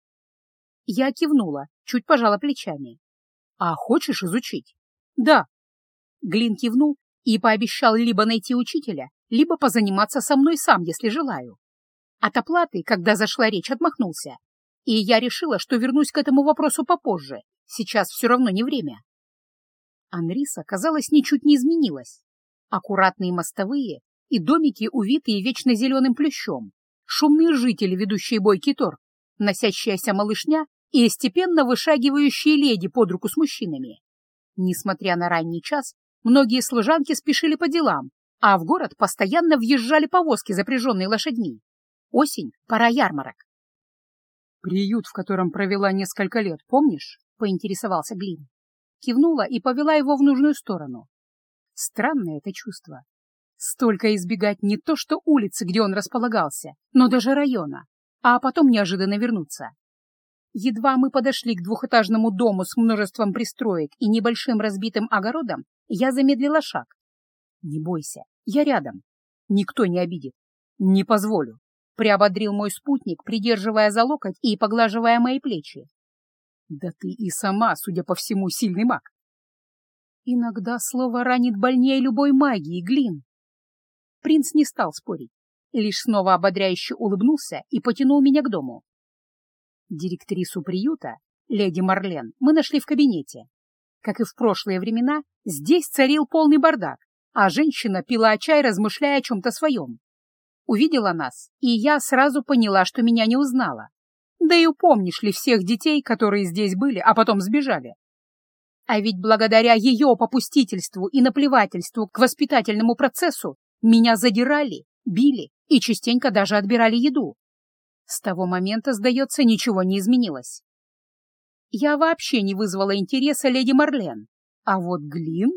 Я кивнула, чуть пожала плечами. «А хочешь изучить?» «Да». Глин кивнул и пообещал либо найти учителя, либо позаниматься со мной сам, если желаю. От оплаты, когда зашла речь, отмахнулся, и я решила, что вернусь к этому вопросу попозже, сейчас все равно не время. Анриса, казалось, ничуть не изменилась. Аккуратные мостовые и домики, увитые вечно зеленым плющом, шумные жители, ведущие бойкий торг, носящаяся малышня и степенно вышагивающие леди под руку с мужчинами. Несмотря на ранний час, Многие служанки спешили по делам, а в город постоянно въезжали повозки, запряженные лошадьми. Осень — пора ярмарок. «Приют, в котором провела несколько лет, помнишь?» — поинтересовался Глин. Кивнула и повела его в нужную сторону. Странное это чувство. Столько избегать не то что улицы, где он располагался, но даже района, а потом неожиданно вернуться. Едва мы подошли к двухэтажному дому с множеством пристроек и небольшим разбитым огородом, я замедлила шаг. «Не бойся, я рядом. Никто не обидит. Не позволю», — приободрил мой спутник, придерживая за локоть и поглаживая мои плечи. «Да ты и сама, судя по всему, сильный маг». Иногда слово ранит больнее любой магии, Глин. Принц не стал спорить, лишь снова ободряюще улыбнулся и потянул меня к дому. Директрису приюта, леди Марлен, мы нашли в кабинете. Как и в прошлые времена, здесь царил полный бардак, а женщина пила чай, размышляя о чем-то своем. Увидела нас, и я сразу поняла, что меня не узнала. Да и упомнишь ли всех детей, которые здесь были, а потом сбежали? А ведь благодаря ее попустительству и наплевательству к воспитательному процессу меня задирали, били и частенько даже отбирали еду. С того момента, сдается, ничего не изменилось. Я вообще не вызвала интереса леди Марлен. А вот Глин...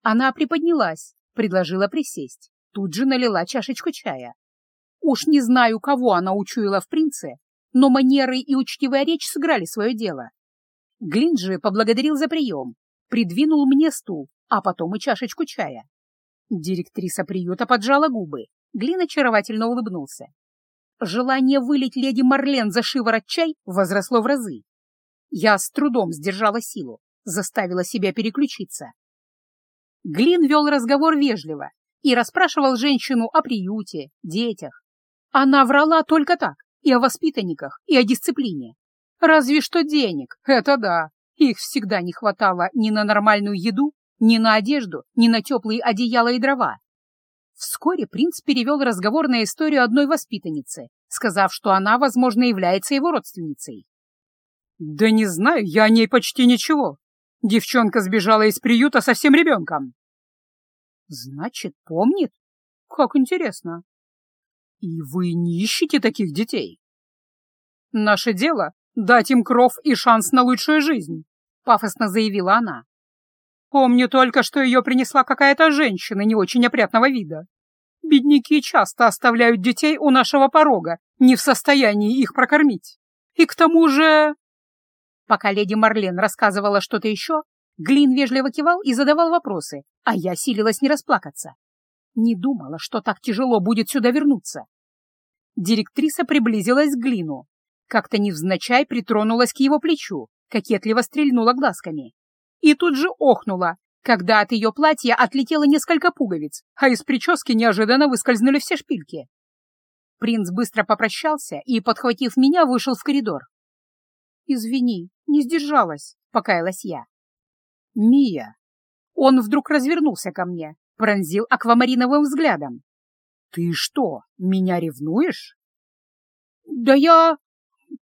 Она приподнялась, предложила присесть. Тут же налила чашечку чая. Уж не знаю, кого она учуяла в принце, но манеры и учтивая речь сыграли свое дело. Глин же поблагодарил за прием, придвинул мне стул, а потом и чашечку чая. Директриса приюта поджала губы, Глин очаровательно улыбнулся. Желание вылить леди Марлен за шиворот чай возросло в разы. Я с трудом сдержала силу, заставила себя переключиться. Глин вел разговор вежливо и расспрашивал женщину о приюте, детях. Она врала только так, и о воспитанниках, и о дисциплине. Разве что денег, это да. Их всегда не хватало ни на нормальную еду, ни на одежду, ни на теплые одеяла и дрова. Вскоре принц перевел разговор на историю одной воспитанницы, сказав, что она, возможно, является его родственницей. «Да не знаю, я о ней почти ничего. Девчонка сбежала из приюта совсем ребенком». «Значит, помнит? Как интересно. И вы не ищете таких детей?» «Наше дело — дать им кров и шанс на лучшую жизнь», — пафосно заявила она. «Помню только, что ее принесла какая-то женщина не очень опрятного вида. Бедняки часто оставляют детей у нашего порога, не в состоянии их прокормить. И к тому же...» Пока леди Марлен рассказывала что-то еще, Глин вежливо кивал и задавал вопросы, а я силилась не расплакаться. Не думала, что так тяжело будет сюда вернуться. Директриса приблизилась к Глину, как-то невзначай притронулась к его плечу, кокетливо стрельнула глазками. И тут же охнула, когда от ее платья отлетело несколько пуговиц, а из прически неожиданно выскользнули все шпильки. Принц быстро попрощался и, подхватив меня, вышел в коридор. «Извини, не сдержалась», — покаялась я. «Мия!» Он вдруг развернулся ко мне, пронзил аквамариновым взглядом. «Ты что, меня ревнуешь?» «Да я...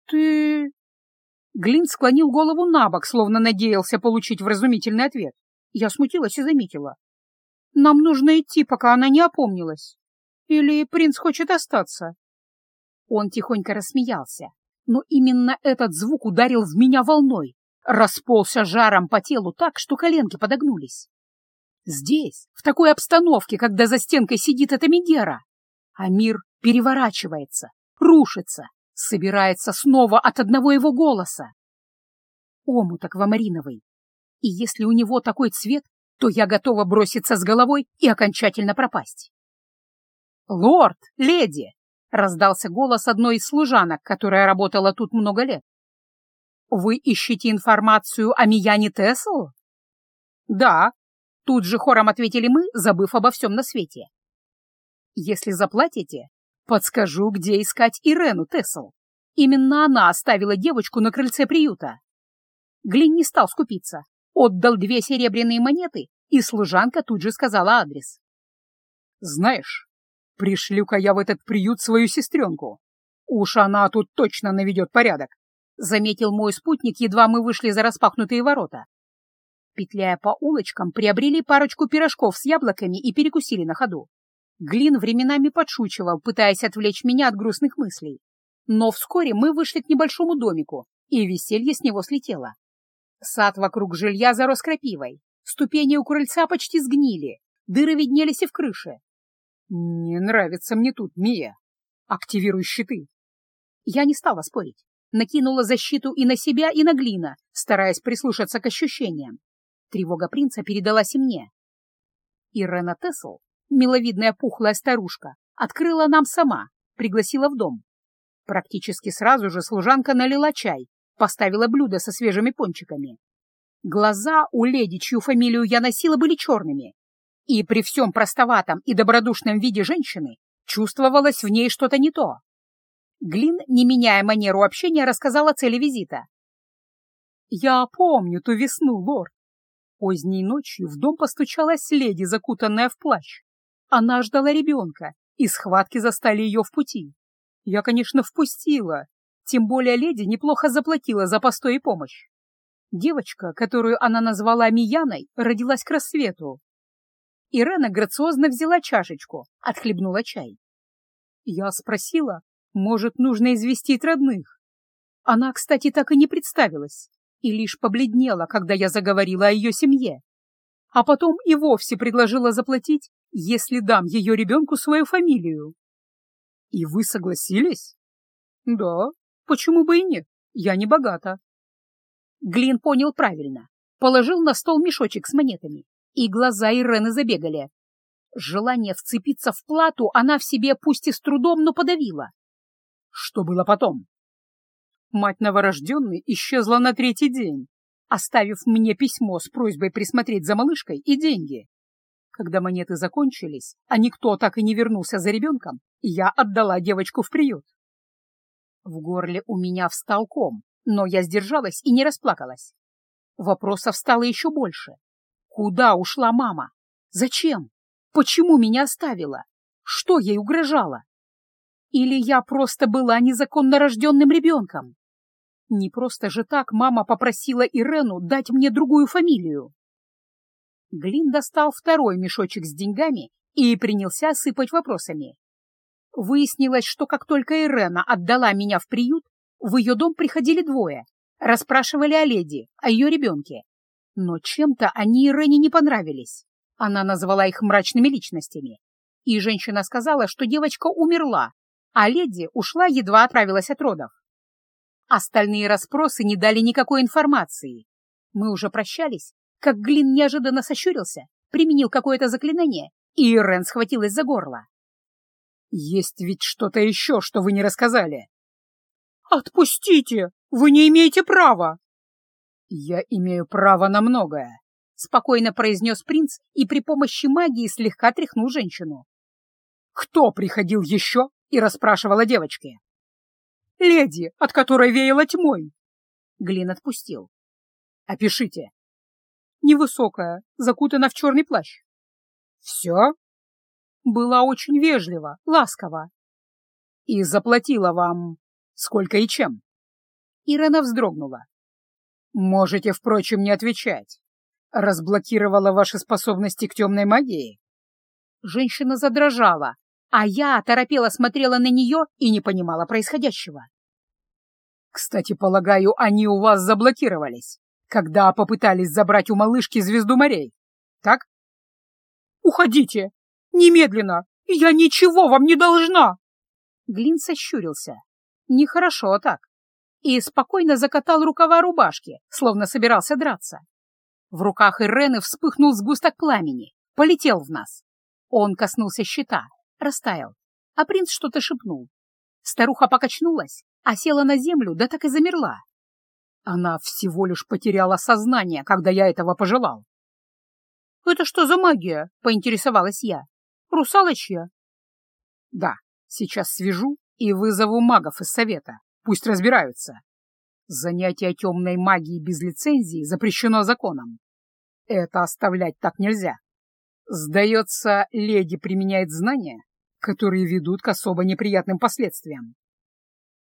ты...» Глин склонил голову на бок, словно надеялся получить вразумительный ответ. Я смутилась и заметила. «Нам нужно идти, пока она не опомнилась. Или принц хочет остаться?» Он тихонько рассмеялся, но именно этот звук ударил в меня волной, расползся жаром по телу так, что коленки подогнулись. Здесь, в такой обстановке, когда за стенкой сидит эта Мегера, а мир переворачивается, рушится, собирается снова от одного его голоса. Омут аквамариновый. И если у него такой цвет, то я готова броситься с головой и окончательно пропасть. «Лорд, леди!» — раздался голос одной из служанок, которая работала тут много лет. «Вы ищете информацию о Мияне Тесл?» «Да», Тут же хором ответили мы, забыв обо всем на свете. Если заплатите, подскажу, где искать Ирену Тесл. Именно она оставила девочку на крыльце приюта. Глин не стал скупиться, отдал две серебряные монеты, и служанка тут же сказала адрес. «Знаешь, пришлю-ка я в этот приют свою сестренку. Уж она тут точно наведет порядок», — заметил мой спутник, едва мы вышли за распахнутые ворота. Петляя по улочкам, приобрели парочку пирожков с яблоками и перекусили на ходу. Глин временами подшучивал, пытаясь отвлечь меня от грустных мыслей. Но вскоре мы вышли к небольшому домику, и веселье с него слетело. Сад вокруг жилья зарос крапивой, ступени у крыльца почти сгнили, дыры виднелись и в крыше. «Не нравится мне тут, Мия. Активируй щиты». Я не стала спорить. Накинула защиту и на себя, и на Глина, стараясь прислушаться к ощущениям. Тревога принца передалась и мне. Ирена Тесл, миловидная пухлая старушка, открыла нам сама, пригласила в дом. Практически сразу же служанка налила чай, поставила блюдо со свежими пончиками. Глаза у леди, чью фамилию я носила, были черными, и при всем простоватом и добродушном виде женщины чувствовалось в ней что-то не то. Глин, не меняя манеру общения, рассказала цели визита. «Я помню ту весну, лорд. Поздней ночью в дом постучалась леди, закутанная в плащ. Она ждала ребенка, и схватки застали ее в пути. Я, конечно, впустила, тем более леди неплохо заплатила за постой и помощь. Девочка, которую она назвала Мияной, родилась к рассвету. Ирена грациозно взяла чашечку, отхлебнула чай. Я спросила, может, нужно известить родных. Она, кстати, так и не представилась и лишь побледнела, когда я заговорила о ее семье. А потом и вовсе предложила заплатить, если дам ее ребенку свою фамилию. И вы согласились? Да, почему бы и нет? Я не богата. Глин понял правильно. Положил на стол мешочек с монетами, и глаза Ирены забегали. Желание вцепиться в плату она в себе пусть и с трудом, но подавила. Что было потом? Мать новорожденной исчезла на третий день, оставив мне письмо с просьбой присмотреть за малышкой и деньги. Когда монеты закончились, а никто так и не вернулся за ребенком, я отдала девочку в приют. В горле у меня встал ком, но я сдержалась и не расплакалась. Вопросов стало еще больше. Куда ушла мама? Зачем? Почему меня оставила? Что ей угрожало? Или я просто была незаконно рожденным ребенком? Не просто же так мама попросила Ирену дать мне другую фамилию. Глин достал второй мешочек с деньгами и принялся сыпать вопросами. Выяснилось, что как только Ирена отдала меня в приют, в ее дом приходили двое, расспрашивали о леди, о ее ребенке. Но чем-то они Ирене не понравились. Она назвала их мрачными личностями. И женщина сказала, что девочка умерла, а леди ушла, едва отправилась от родов. Остальные расспросы не дали никакой информации. Мы уже прощались, как Глин неожиданно сощурился, применил какое-то заклинание, и Ирен схватилась за горло. «Есть ведь что-то еще, что вы не рассказали!» «Отпустите! Вы не имеете права!» «Я имею право на многое», — спокойно произнес принц и при помощи магии слегка тряхнул женщину. «Кто приходил еще и расспрашивал о девочке?» «Леди, от которой веяло тьмой!» Глин отпустил. «Опишите». «Невысокая, закутана в черный плащ». «Все?» «Была очень вежлива, ласкова». «И заплатила вам сколько и чем?» Ирена вздрогнула. «Можете, впрочем, не отвечать. Разблокировала ваши способности к темной магии?» Женщина задрожала, а я торопела смотрела на нее и не понимала происходящего. «Кстати, полагаю, они у вас заблокировались, когда попытались забрать у малышки звезду морей, так?» «Уходите! Немедленно! Я ничего вам не должна!» Глин сощурился. Нехорошо так и спокойно закатал рукава рубашки, словно собирался драться. В руках Ирены вспыхнул сгусток пламени, полетел в нас. Он коснулся щита, растаял, а принц что-то шепнул. Старуха покачнулась, а села на землю, да так и замерла. Она всего лишь потеряла сознание, когда я этого пожелал. «Это что за магия?» — поинтересовалась я. «Русалочья?» «Да, сейчас свяжу и вызову магов из совета. Пусть разбираются. Занятие темной магией без лицензии запрещено законом. Это оставлять так нельзя. Сдается, леди применяет знания, которые ведут к особо неприятным последствиям.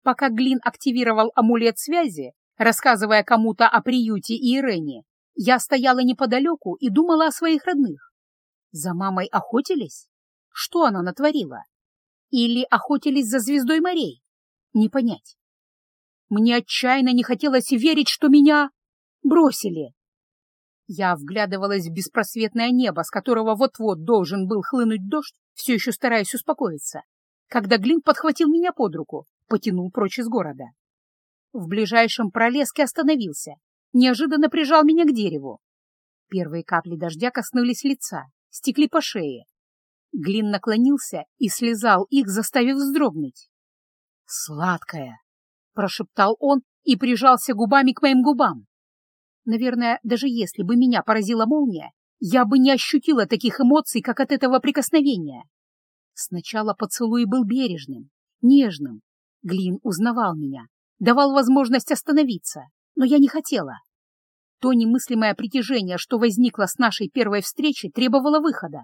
Пока Глин активировал амулет связи, рассказывая кому-то о приюте и Ирене, я стояла неподалеку и думала о своих родных. За мамой охотились? Что она натворила? Или охотились за звездой морей? Не понять. Мне отчаянно не хотелось верить, что меня бросили. Я вглядывалась в беспросветное небо, с которого вот-вот должен был хлынуть дождь, все еще стараясь успокоиться, когда Глин подхватил меня под руку, потянул прочь из города. В ближайшем пролеске остановился, неожиданно прижал меня к дереву. Первые капли дождя коснулись лица, стекли по шее. Глин наклонился и слезал их, заставив вздрогнуть. «Сладкая!» — прошептал он и прижался губами к моим губам. Наверное, даже если бы меня поразила молния, я бы не ощутила таких эмоций, как от этого прикосновения. Сначала поцелуй был бережным, нежным. Глин узнавал меня, давал возможность остановиться, но я не хотела. То немыслимое притяжение, что возникло с нашей первой встречи, требовало выхода.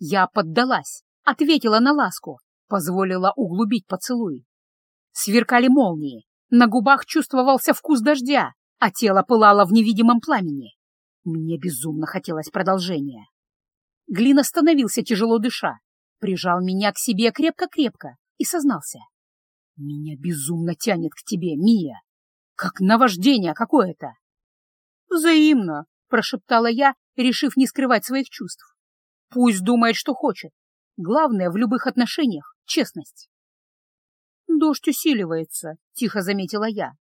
Я поддалась, ответила на ласку, позволила углубить поцелуй. Сверкали молнии, на губах чувствовался вкус дождя, а тело пылало в невидимом пламени. Мне безумно хотелось продолжения. Глин остановился, тяжело дыша, прижал меня к себе крепко-крепко и сознался. «Меня безумно тянет к тебе, Мия, как наваждение какое-то». «Взаимно», — прошептала я, решив не скрывать своих чувств. «Пусть думает, что хочет. Главное в любых отношениях — честность». «Дождь усиливается», — тихо заметила я.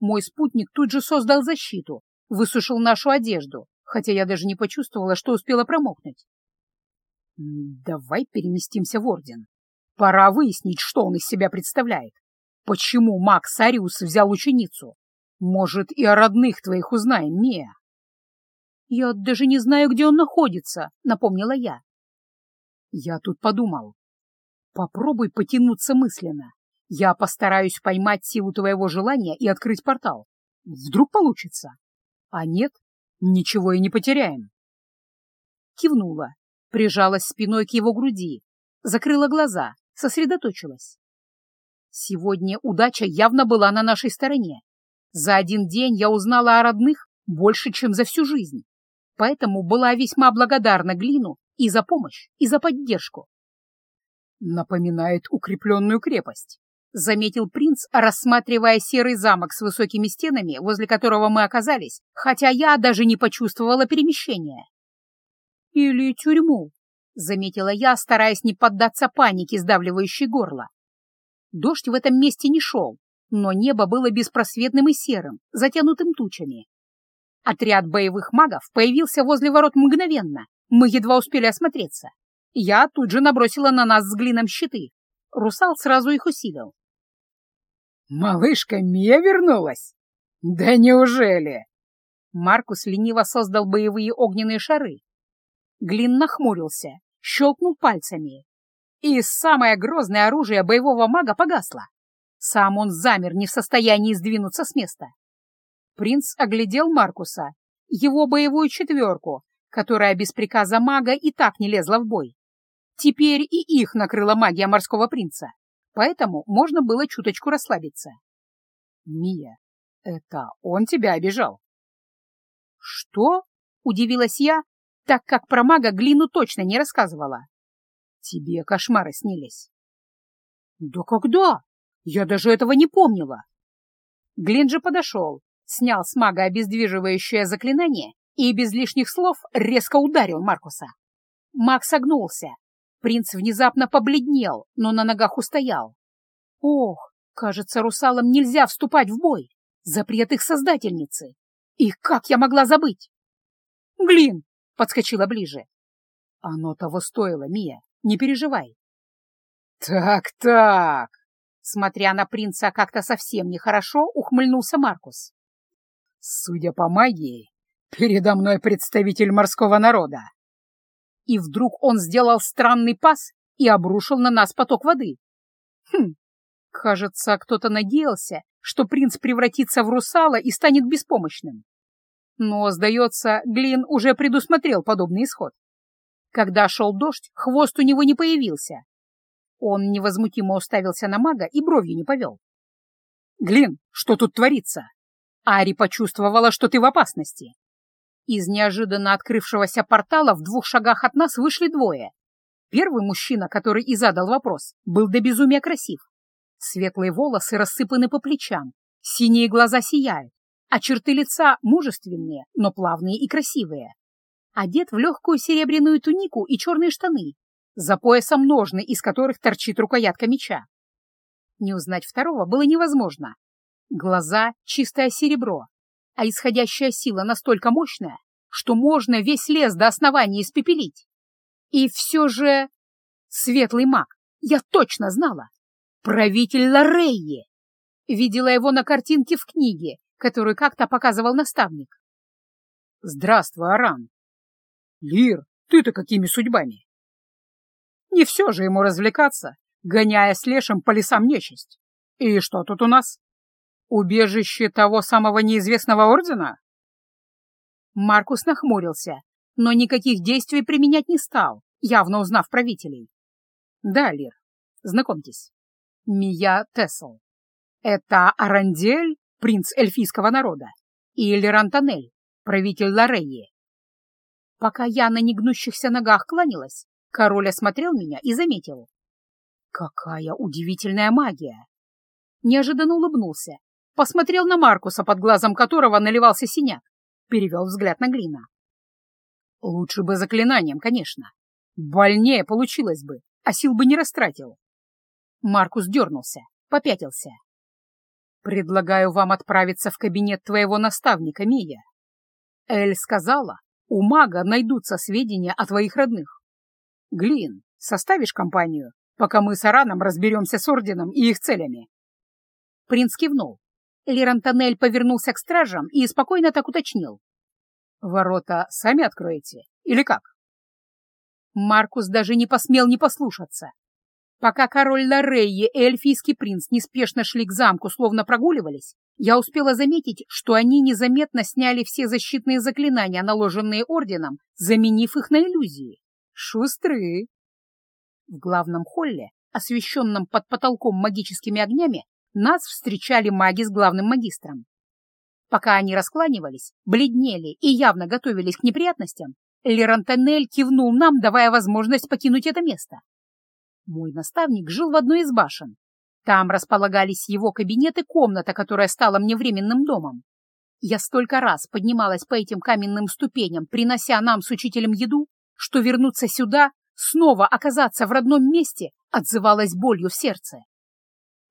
Мой спутник тут же создал защиту, высушил нашу одежду, хотя я даже не почувствовала, что успела промокнуть. «Давай переместимся в Орден. Пора выяснить, что он из себя представляет. Почему маг Сариус взял ученицу? Может, и о родных твоих узнаем, Мия?» «Я даже не знаю, где он находится», — напомнила я. «Я тут подумал. Попробуй потянуться мысленно. Я постараюсь поймать силу твоего желания и открыть портал. Вдруг получится. А нет, ничего и не потеряем. Кивнула, прижалась спиной к его груди, закрыла глаза, сосредоточилась. Сегодня удача явно была на нашей стороне. За один день я узнала о родных больше, чем за всю жизнь, поэтому была весьма благодарна Глину и за помощь, и за поддержку. Напоминает укрепленную крепость. — заметил принц, рассматривая серый замок с высокими стенами, возле которого мы оказались, хотя я даже не почувствовала перемещения. «Или тюрьму», — заметила я, стараясь не поддаться панике, сдавливающей горло. Дождь в этом месте не шел, но небо было беспросветным и серым, затянутым тучами. Отряд боевых магов появился возле ворот мгновенно, мы едва успели осмотреться. Я тут же набросила на нас с глином щиты. Русал сразу их усилил. «Малышка Мия вернулась? Да неужели?» Маркус лениво создал боевые огненные шары. Глин нахмурился, щелкнул пальцами. И самое грозное оружие боевого мага погасло. Сам он замер, не в состоянии сдвинуться с места. Принц оглядел Маркуса, его боевую четверку, которая без приказа мага и так не лезла в бой. Теперь и их накрыла магия морского принца поэтому можно было чуточку расслабиться. «Мия, это он тебя обижал?» «Что?» — удивилась я, так как про мага Глину точно не рассказывала. «Тебе кошмары снились». «Да когда? Я даже этого не помнила». Глин же подошел, снял с мага обездвиживающее заклинание и без лишних слов резко ударил Маркуса. Маг согнулся, Принц внезапно побледнел, но на ногах устоял. Ох, кажется, русалам нельзя вступать в бой. Запрет их создательницы. И как я могла забыть? Глин! Подскочила ближе. Оно того стоило, Мия, не переживай. Так-так! Смотря на принца как-то совсем нехорошо, ухмыльнулся Маркус. Судя по магии, передо мной представитель морского народа и вдруг он сделал странный пас и обрушил на нас поток воды. Хм, кажется, кто-то надеялся, что принц превратится в русала и станет беспомощным. Но, сдается, Глин уже предусмотрел подобный исход. Когда шел дождь, хвост у него не появился. Он невозмутимо уставился на мага и бровью не повел. «Глин, что тут творится?» Ари почувствовала, что ты в опасности. Из неожиданно открывшегося портала в двух шагах от нас вышли двое. Первый мужчина, который и задал вопрос, был до безумия красив. Светлые волосы рассыпаны по плечам, синие глаза сияют, а черты лица мужественные, но плавные и красивые. Одет в легкую серебряную тунику и черные штаны, за поясом ножны, из которых торчит рукоятка меча. Не узнать второго было невозможно. Глаза — чистое серебро, а исходящая сила настолько мощная, что можно весь лес до основания испепелить. И все же... Светлый маг, я точно знала. Правитель Лорейи. Видела его на картинке в книге, которую как-то показывал наставник. Здравствуй, Аран. Лир, ты-то какими судьбами? Не все же ему развлекаться, гоняя с лешим по лесам нечисть. И что тут у нас? Убежище того самого неизвестного ордена? Маркус нахмурился, но никаких действий применять не стал, явно узнав правителей. Да, Лир, знакомьтесь, Мия Тесл. Это Арандель, принц эльфийского народа, и Лерантанель, правитель Лореи. Пока я на негнущихся ногах кланялась, король осмотрел меня и заметил. Какая удивительная магия! Неожиданно улыбнулся посмотрел на Маркуса, под глазом которого наливался синяк, перевел взгляд на Глина. Лучше бы заклинанием, конечно. Больнее получилось бы, а сил бы не растратил. Маркус дернулся, попятился. «Предлагаю вам отправиться в кабинет твоего наставника, Мия. Эль сказала, у мага найдутся сведения о твоих родных. Глин, составишь компанию, пока мы с Араном разберемся с Орденом и их целями?» Принц кивнул. Лерантонель повернулся к стражам и спокойно так уточнил. «Ворота сами откроете? Или как?» Маркус даже не посмел не послушаться. Пока король Лоррейи и эльфийский принц неспешно шли к замку, словно прогуливались, я успела заметить, что они незаметно сняли все защитные заклинания, наложенные орденом, заменив их на иллюзии. Шустрые! В главном холле, освещенном под потолком магическими огнями, нас встречали маги с главным магистром. Пока они раскланивались, бледнели и явно готовились к неприятностям, Лерантенель кивнул нам, давая возможность покинуть это место. Мой наставник жил в одной из башен. Там располагались его кабинет и комната, которая стала мне временным домом. Я столько раз поднималась по этим каменным ступеням, принося нам с учителем еду, что вернуться сюда, снова оказаться в родном месте, отзывалась болью в сердце.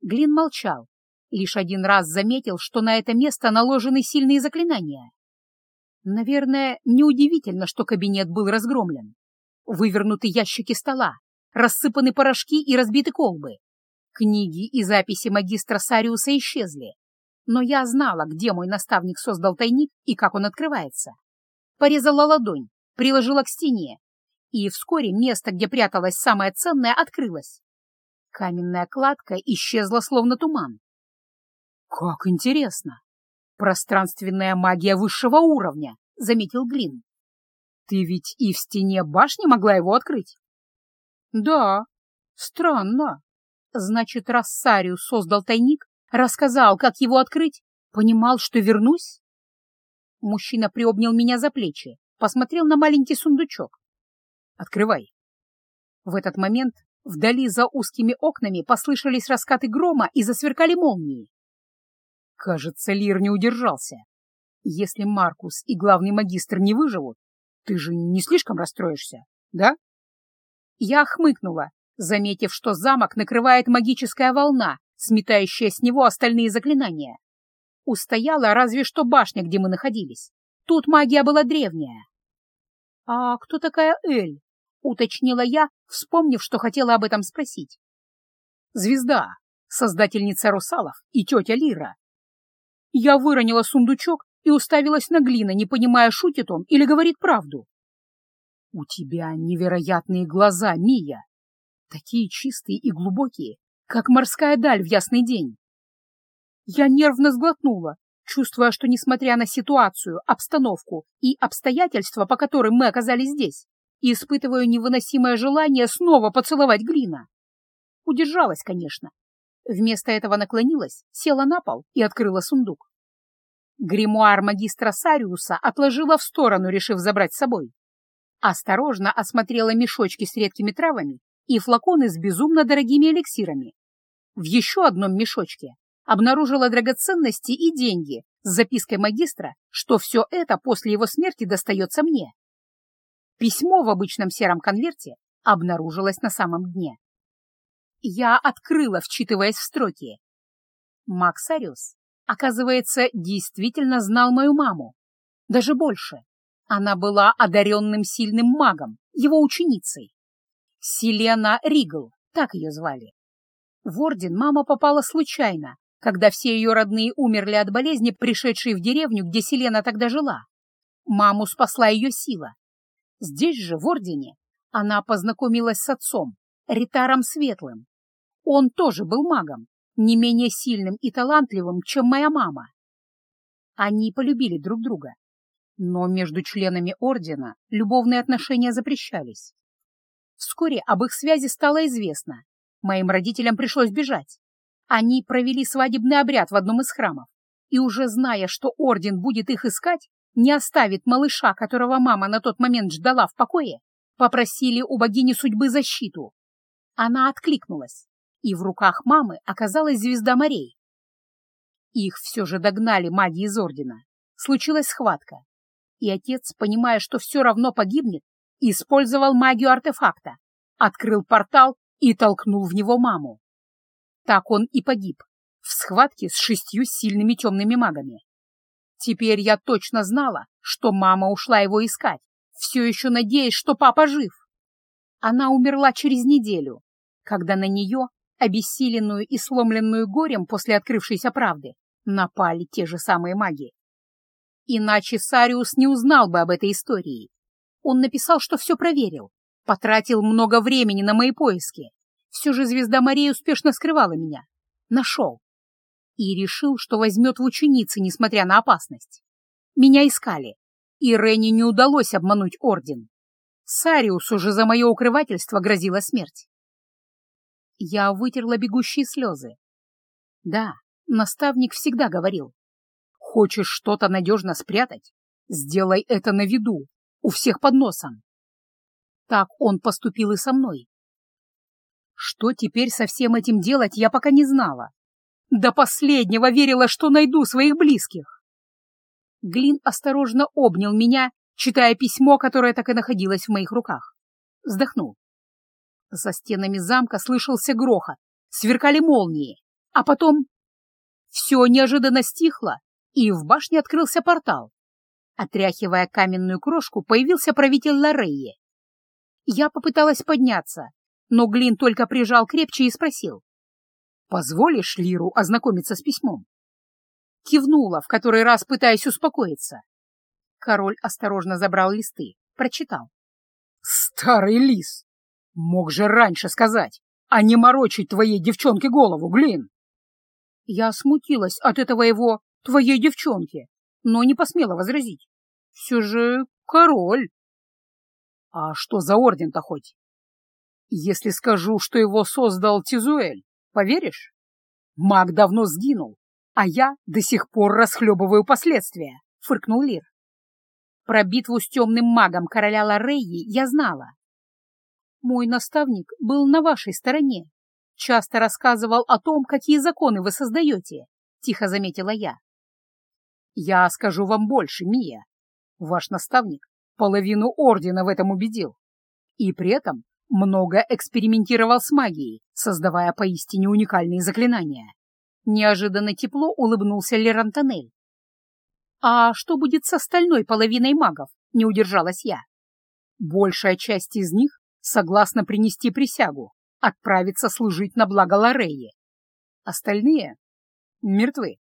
Глин молчал, лишь один раз заметил, что на это место наложены сильные заклинания. Наверное, неудивительно, что кабинет был разгромлен. Вывернуты ящики стола, рассыпаны порошки и разбиты колбы. Книги и записи магистра Сариуса исчезли, но я знала, где мой наставник создал тайник и как он открывается. Порезала ладонь, приложила к стене, и вскоре место, где пряталось самое ценное, открылось. Каменная кладка исчезла, словно туман. «Как интересно! Пространственная магия высшего уровня!» — заметил Глин. «Ты ведь и в стене башни могла его открыть?» Да, странно. Значит, раз Сариус создал тайник, рассказал, как его открыть, понимал, что вернусь? Мужчина приобнял меня за плечи, посмотрел на маленький сундучок. «Открывай». В этот момент вдали за узкими окнами послышались раскаты грома и засверкали молнии. Кажется, Лир не удержался. Если Маркус и главный магистр не выживут, ты же не слишком расстроишься, да? Я хмыкнула, заметив, что замок накрывает магическая волна, сметающая с него остальные заклинания. Устояла разве что башня, где мы находились. Тут магия была древняя. «А кто такая Эль?» — уточнила я, вспомнив, что хотела об этом спросить. «Звезда, создательница русалов и тетя Лира». Я выронила сундучок и уставилась на глина, не понимая, шутит он или говорит правду. «У тебя невероятные глаза, Мия! Такие чистые и глубокие, как морская даль в ясный день!» Я нервно сглотнула, чувствуя, что, несмотря на ситуацию, обстановку и обстоятельства, по которым мы оказались здесь, испытываю невыносимое желание снова поцеловать Глина. Удержалась, конечно. Вместо этого наклонилась, села на пол и открыла сундук. Гримуар магистра Сариуса отложила в сторону, решив забрать с собой. Осторожно осмотрела мешочки с редкими травами и флаконы с безумно дорогими эликсирами. В еще одном мешочке обнаружила драгоценности и деньги с запиской магистра, что все это после его смерти достается мне. Письмо в обычном сером конверте обнаружилось на самом дне. Я открыла, вчитываясь в строки. Максариус, оказывается, действительно знал мою маму. Даже больше. Она была одаренным сильным магом, его ученицей. Селена Ригл, так ее звали. В орден мама попала случайно, когда все ее родные умерли от болезни, пришедшей в деревню, где Селена тогда жила. Маму спасла ее сила. Здесь же, в ордене, она познакомилась с отцом, Ритаром Светлым. Он тоже был магом, не менее сильным и талантливым, чем моя мама. Они полюбили друг друга, но между членами ордена любовные отношения запрещались. Вскоре об их связи стало известно. Моим родителям пришлось бежать. Они провели свадебный обряд в одном из храмов, и уже зная, что орден будет их искать, не оставит малыша, которого мама на тот момент ждала в покое, попросили у богини судьбы защиту. Она откликнулась, и в руках мамы оказалась звезда морей. Их все же догнали маги из ордена. Случилась схватка и отец, понимая, что все равно погибнет, использовал магию артефакта, открыл портал и толкнул в него маму. Так он и погиб в схватке с шестью сильными темными магами. Теперь я точно знала, что мама ушла его искать, все еще надеясь, что папа жив. Она умерла через неделю, когда на нее, обессиленную и сломленную горем после открывшейся правды, напали те же самые маги. Иначе Сариус не узнал бы об этой истории. Он написал, что все проверил, потратил много времени на мои поиски. Все же звезда Мария успешно скрывала меня. Нашел. И решил, что возьмет в ученицы, несмотря на опасность. Меня искали, и Ренни не удалось обмануть Орден. Сариусу же за мое укрывательство грозила смерть. Я вытерла бегущие слезы. Да, наставник всегда говорил, хочешь что-то надежно спрятать, сделай это на виду, у всех под носом. Так он поступил и со мной. Что теперь со всем этим делать, я пока не знала. До последнего верила, что найду своих близких. Глин осторожно обнял меня, читая письмо, которое так и находилось в моих руках. Вздохнул. За стенами замка слышался грохот, сверкали молнии, а потом все неожиданно стихло, и в башне открылся портал. Отряхивая каменную крошку, появился правитель Лорейи. Я попыталась подняться, но Глин только прижал крепче и спросил. «Позволишь Лиру ознакомиться с письмом?» Кивнула, в который раз пытаясь успокоиться. Король осторожно забрал листы, прочитал. «Старый лис! Мог же раньше сказать, а не морочить твоей девчонке голову, Глин!» Я смутилась от этого его «твоей девчонки», но не посмела возразить. Все же король. А что за орден-то хоть? Если скажу, что его создал Тизуэль, поверишь? Маг давно сгинул, а я до сих пор расхлебываю последствия, — фыркнул Лир. Про битву с темным магом короля Лорейи я знала. Мой наставник был на вашей стороне, часто рассказывал о том, какие законы вы создаете, — тихо заметила я. Я скажу вам больше, Мия. Ваш наставник половину ордена в этом убедил. И при этом много экспериментировал с магией, создавая поистине уникальные заклинания. Неожиданно тепло улыбнулся Лерантонель. «А что будет с остальной половиной магов?» — не удержалась я. «Большая часть из них согласна принести присягу, отправиться служить на благо Лореи. Остальные мертвы.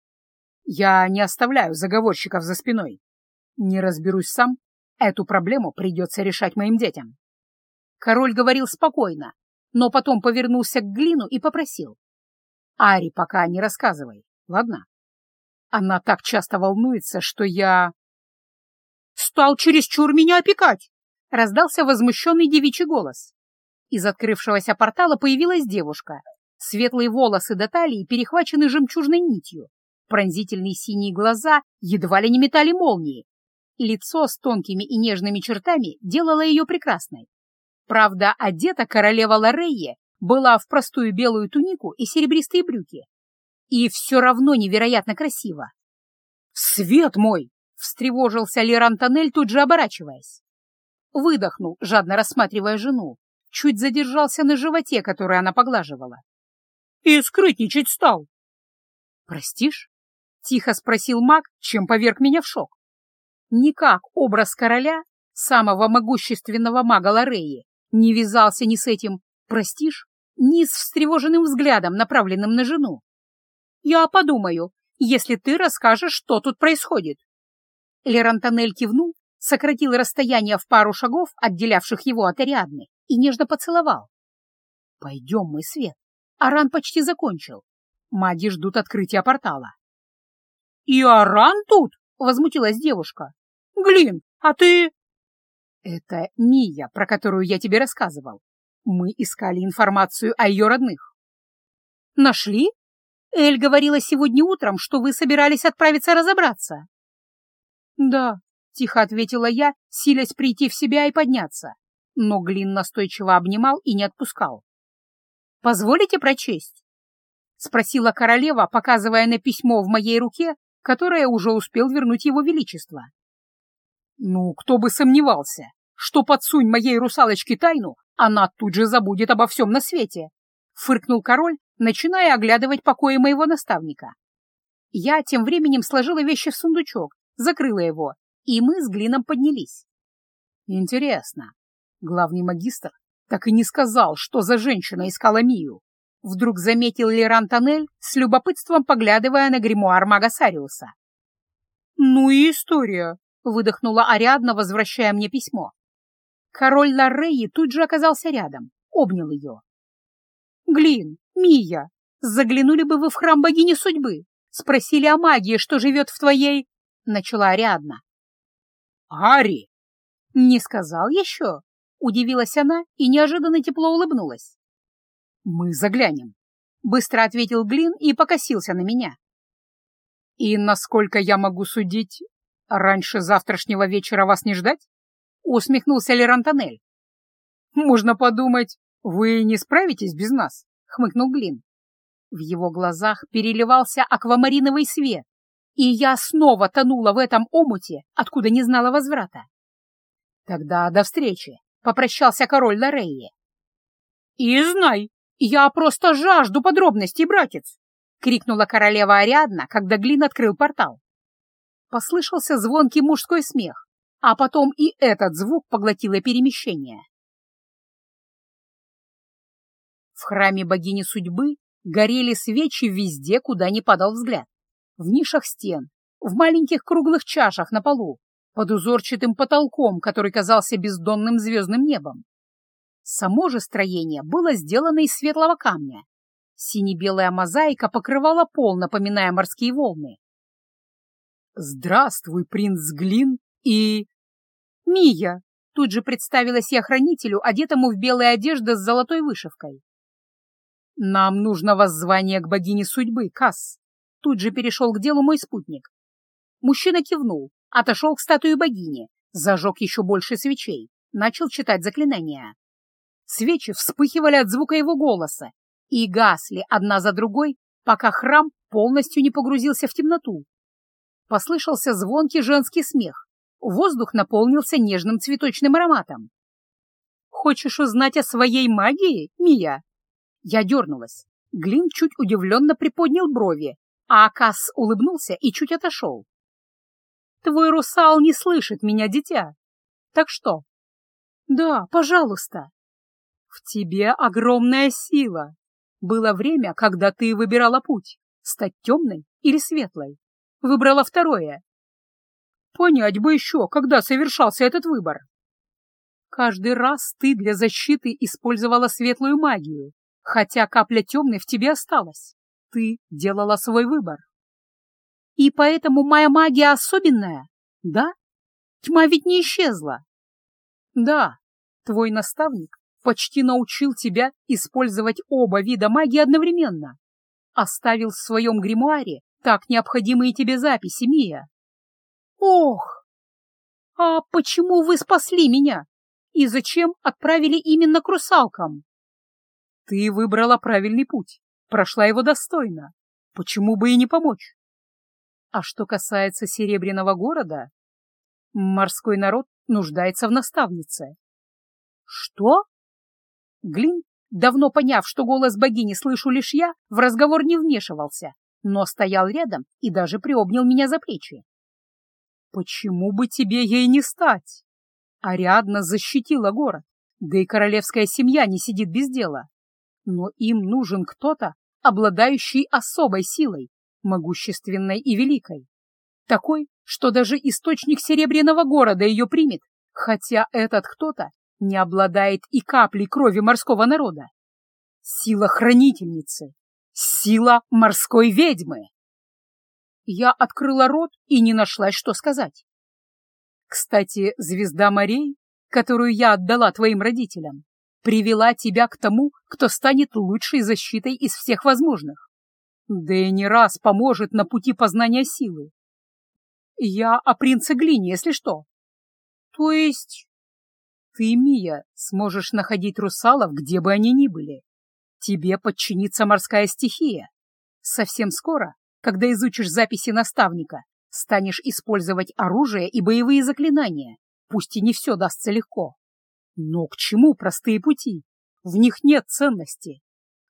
Я не оставляю заговорщиков за спиной. Не разберусь сам, эту проблему придется решать моим детям. Король говорил спокойно, но потом повернулся к Глину и попросил. Ари пока не рассказывай, ладно? Она так часто волнуется, что я... «Стал чересчур меня опекать!» — раздался возмущенный девичий голос. Из открывшегося портала появилась девушка. Светлые волосы до талии перехвачены жемчужной нитью. Пронзительные синие глаза едва ли не метали молнии. Лицо с тонкими и нежными чертами делало ее прекрасной. Правда, одета королева Лорейе была в простую белую тунику и серебристые брюки. И все равно невероятно красиво. «Свет мой!» — встревожился Леран Тоннель, тут же оборачиваясь. Выдохнул, жадно рассматривая жену. Чуть задержался на животе, который она поглаживала. «И скрытничать стал!» «Простишь?» — тихо спросил маг, чем поверг меня в шок. Никак образ короля, самого могущественного мага Лореи, не вязался ни с этим «простишь», ни с встревоженным взглядом, направленным на жену. «Я подумаю, если ты расскажешь, что тут происходит». Лерантонель кивнул, сократил расстояние в пару шагов, отделявших его от Ариадны, и нежно поцеловал. «Пойдем, мой свет. Аран почти закончил. Маги ждут открытия портала». «И Аран тут?» — возмутилась девушка. «Глин, а ты...» «Это Мия, про которую я тебе рассказывал. Мы искали информацию о ее родных». «Нашли? Эль говорила сегодня утром, что вы собирались отправиться разобраться». «Да», — тихо ответила я, силясь прийти в себя и подняться. Но Глин настойчиво обнимал и не отпускал. «Позволите прочесть?» — спросила королева, показывая на письмо в моей руке, которое уже успел вернуть его величество. Ну, кто бы сомневался, что подсунь моей русалочке тайну, она тут же забудет обо всем на свете. Фыркнул король, начиная оглядывать покои моего наставника. Я тем временем сложила вещи в сундучок, закрыла его, и мы с Глином поднялись. Интересно, главный магистр так и не сказал, что за женщина искала Мию. Вдруг заметил Леран Тоннель с любопытством поглядывая на гримуар мага Сариуса. «Ну и история», — выдохнула Ариадна, возвращая мне письмо. Король Ларреи тут же оказался рядом, обнял ее. «Глин, Мия, заглянули бы вы в храм богини судьбы, спросили о магии, что живет в твоей...» — начала Ариадна. «Ари!» «Не сказал еще?» — удивилась она и неожиданно тепло улыбнулась. «Мы заглянем», — быстро ответил Глин и покосился на меня. «И, насколько я могу судить, раньше завтрашнего вечера вас не ждать?» усмехнулся Лерантонель. «Можно подумать, вы не справитесь без нас», — хмыкнул Глин. В его глазах переливался аквамариновый свет, и я снова тонула в этом омуте, откуда не знала возврата. «Тогда до встречи», — попрощался король Лореи. «И знай, я просто жажду подробностей, братец!» — крикнула королева Ариадна, когда Глин открыл портал. Послышался звонкий мужской смех а потом и этот звук поглотило перемещение. В храме богини судьбы горели свечи везде, куда ни падал взгляд. В нишах стен, в маленьких круглых чашах на полу, под узорчатым потолком, который казался бездонным звездным небом. Само же строение было сделано из светлого камня. Сине-белая мозаика покрывала пол, напоминая морские волны. «Здравствуй, принц Глин и...» «Мия!» — тут же представилась я хранителю, одетому в белые одежды с золотой вышивкой. «Нам нужно воззвание к богине судьбы, Касс!» Тут же перешел к делу мой спутник. Мужчина кивнул, отошел к статуе богини, зажег еще больше свечей, начал читать заклинания. Свечи вспыхивали от звука его голоса и гасли одна за другой, пока храм полностью не погрузился в темноту. Послышался звонкий женский смех, Воздух наполнился нежным цветочным ароматом. «Хочешь узнать о своей магии, Мия?» Я дернулась. Глин чуть удивленно приподнял брови, а Акас улыбнулся и чуть отошел. «Твой русал не слышит меня, дитя. Так что?» «Да, пожалуйста». «В тебе огромная сила. Было время, когда ты выбирала путь, стать темной или светлой. Выбрала второе, Понять бы еще, когда совершался этот выбор. Каждый раз ты для защиты использовала светлую магию, хотя капля темной в тебе осталась. Ты делала свой выбор. И поэтому моя магия особенная, да? Тьма ведь не исчезла. Да, твой наставник почти научил тебя использовать оба вида магии одновременно. Оставил в своем гримуаре так необходимые тебе записи, Мия. «Ох! А почему вы спасли меня? И зачем отправили именно к русалкам?» «Ты выбрала правильный путь, прошла его достойно. Почему бы и не помочь?» А что касается Серебряного города, морской народ нуждается в наставнице. «Что?» Глин, давно поняв, что голос богини слышу лишь я, в разговор не вмешивался, но стоял рядом и даже приобнял меня за плечи. Почему бы тебе ей не стать? Ариадна защитила город, да и королевская семья не сидит без дела. Но им нужен кто-то, обладающий особой силой, могущественной и великой. Такой, что даже источник Серебряного города ее примет, хотя этот кто-то не обладает и каплей крови морского народа. Сила хранительницы, сила морской ведьмы. Я открыла рот и не нашла, что сказать. Кстати, звезда морей, которую я отдала твоим родителям, привела тебя к тому, кто станет лучшей защитой из всех возможных. Да и не раз поможет на пути познания силы. Я о принце Глине, если что. То есть ты, Мия, сможешь находить русалов, где бы они ни были. Тебе подчинится морская стихия. Совсем скоро когда изучишь записи наставника, станешь использовать оружие и боевые заклинания, пусть и не все дастся легко. Но к чему простые пути? В них нет ценности.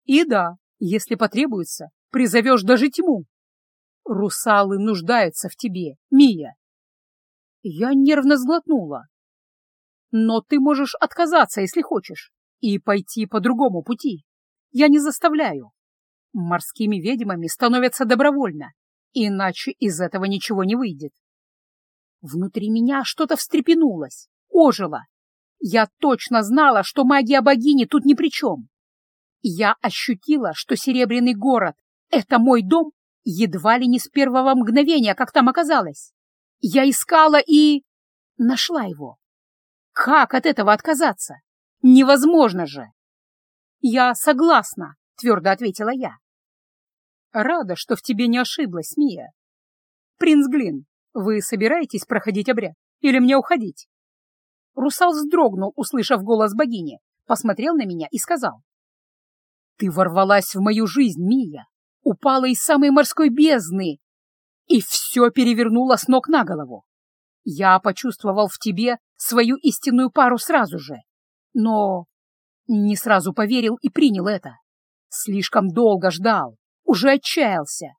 И да, Если потребуется, призовешь даже тьму. Русалы нуждаются в тебе, Мия. Я нервно сглотнула. Но ты можешь отказаться, если хочешь, и пойти по другому пути. Я не заставляю. Морскими ведьмами становятся добровольно, иначе из этого ничего не выйдет. Внутри меня что-то встрепенулось, ожило. Я точно знала, что магия богини тут ни при чем. Я ощутила, что Серебряный город — это мой дом едва ли не с первого мгновения, как там оказалось. Я искала и... нашла его. Как от этого отказаться? Невозможно же! Я согласна, твердо ответила я. Рада, что в тебе не ошиблась, Мия. Принц Глин, вы собираетесь проходить обряд или мне уходить? Русал вздрогнул, услышав голос богини, посмотрел на меня и сказал. Ты ворвалась в мою жизнь, Мия, упала из самой морской бездны, и все перевернуло с ног на голову. Я почувствовал в тебе свою истинную пару сразу же, но не сразу поверил и принял это. Слишком долго ждал, уже отчаялся.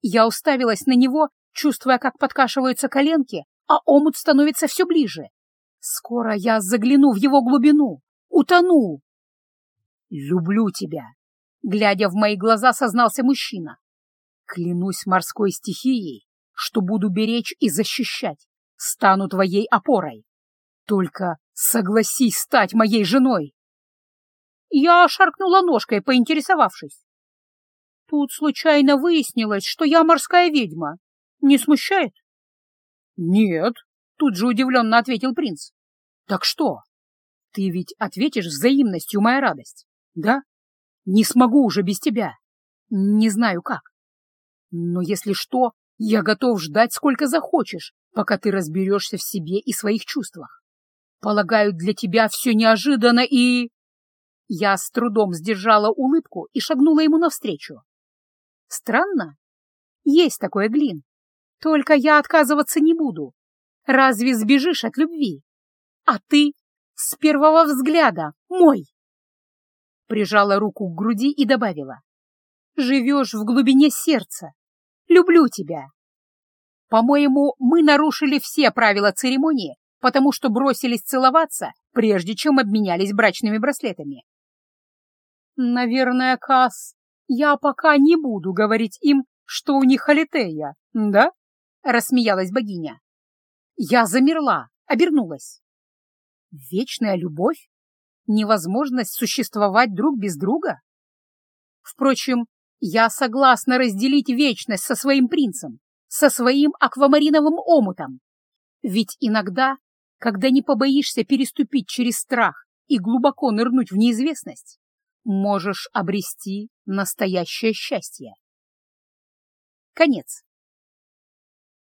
Я уставилась на него, чувствуя, как подкашиваются коленки, а омут становится все ближе. Скоро я загляну в его глубину, утону. «Люблю тебя», — глядя в мои глаза, сознался мужчина. Клянусь морской стихией, что буду беречь и защищать, стану твоей опорой. Только согласись стать моей женой. Я шаркнула ножкой, поинтересовавшись. Тут случайно выяснилось, что я морская ведьма. Не смущает? Нет, тут же удивленно ответил принц. Так что? Ты ведь ответишь взаимностью, моя радость, да? Не смогу уже без тебя. Не знаю как. Но если что, я готов ждать сколько захочешь, пока ты разберешься в себе и своих чувствах. Полагаю, для тебя все неожиданно и... Я с трудом сдержала улыбку и шагнула ему навстречу. Странно? Есть такое, Глин. Только я отказываться не буду. Разве сбежишь от любви? А ты с первого взгляда мой. Прижала руку к груди и добавила. Живешь в глубине сердца, Люблю тебя. По-моему, мы нарушили все правила церемонии, потому что бросились целоваться, прежде чем обменялись брачными браслетами. Наверное, Кас, я пока не буду говорить им, что у них Алитея, да? Рассмеялась богиня. Я замерла, обернулась. Вечная любовь? Невозможность существовать друг без друга? Впрочем, я согласна разделить вечность со своим принцем, со своим аквамариновым омутом. Ведь иногда, когда не побоишься переступить через страх и глубоко нырнуть в неизвестность, можешь обрести настоящее счастье. Конец.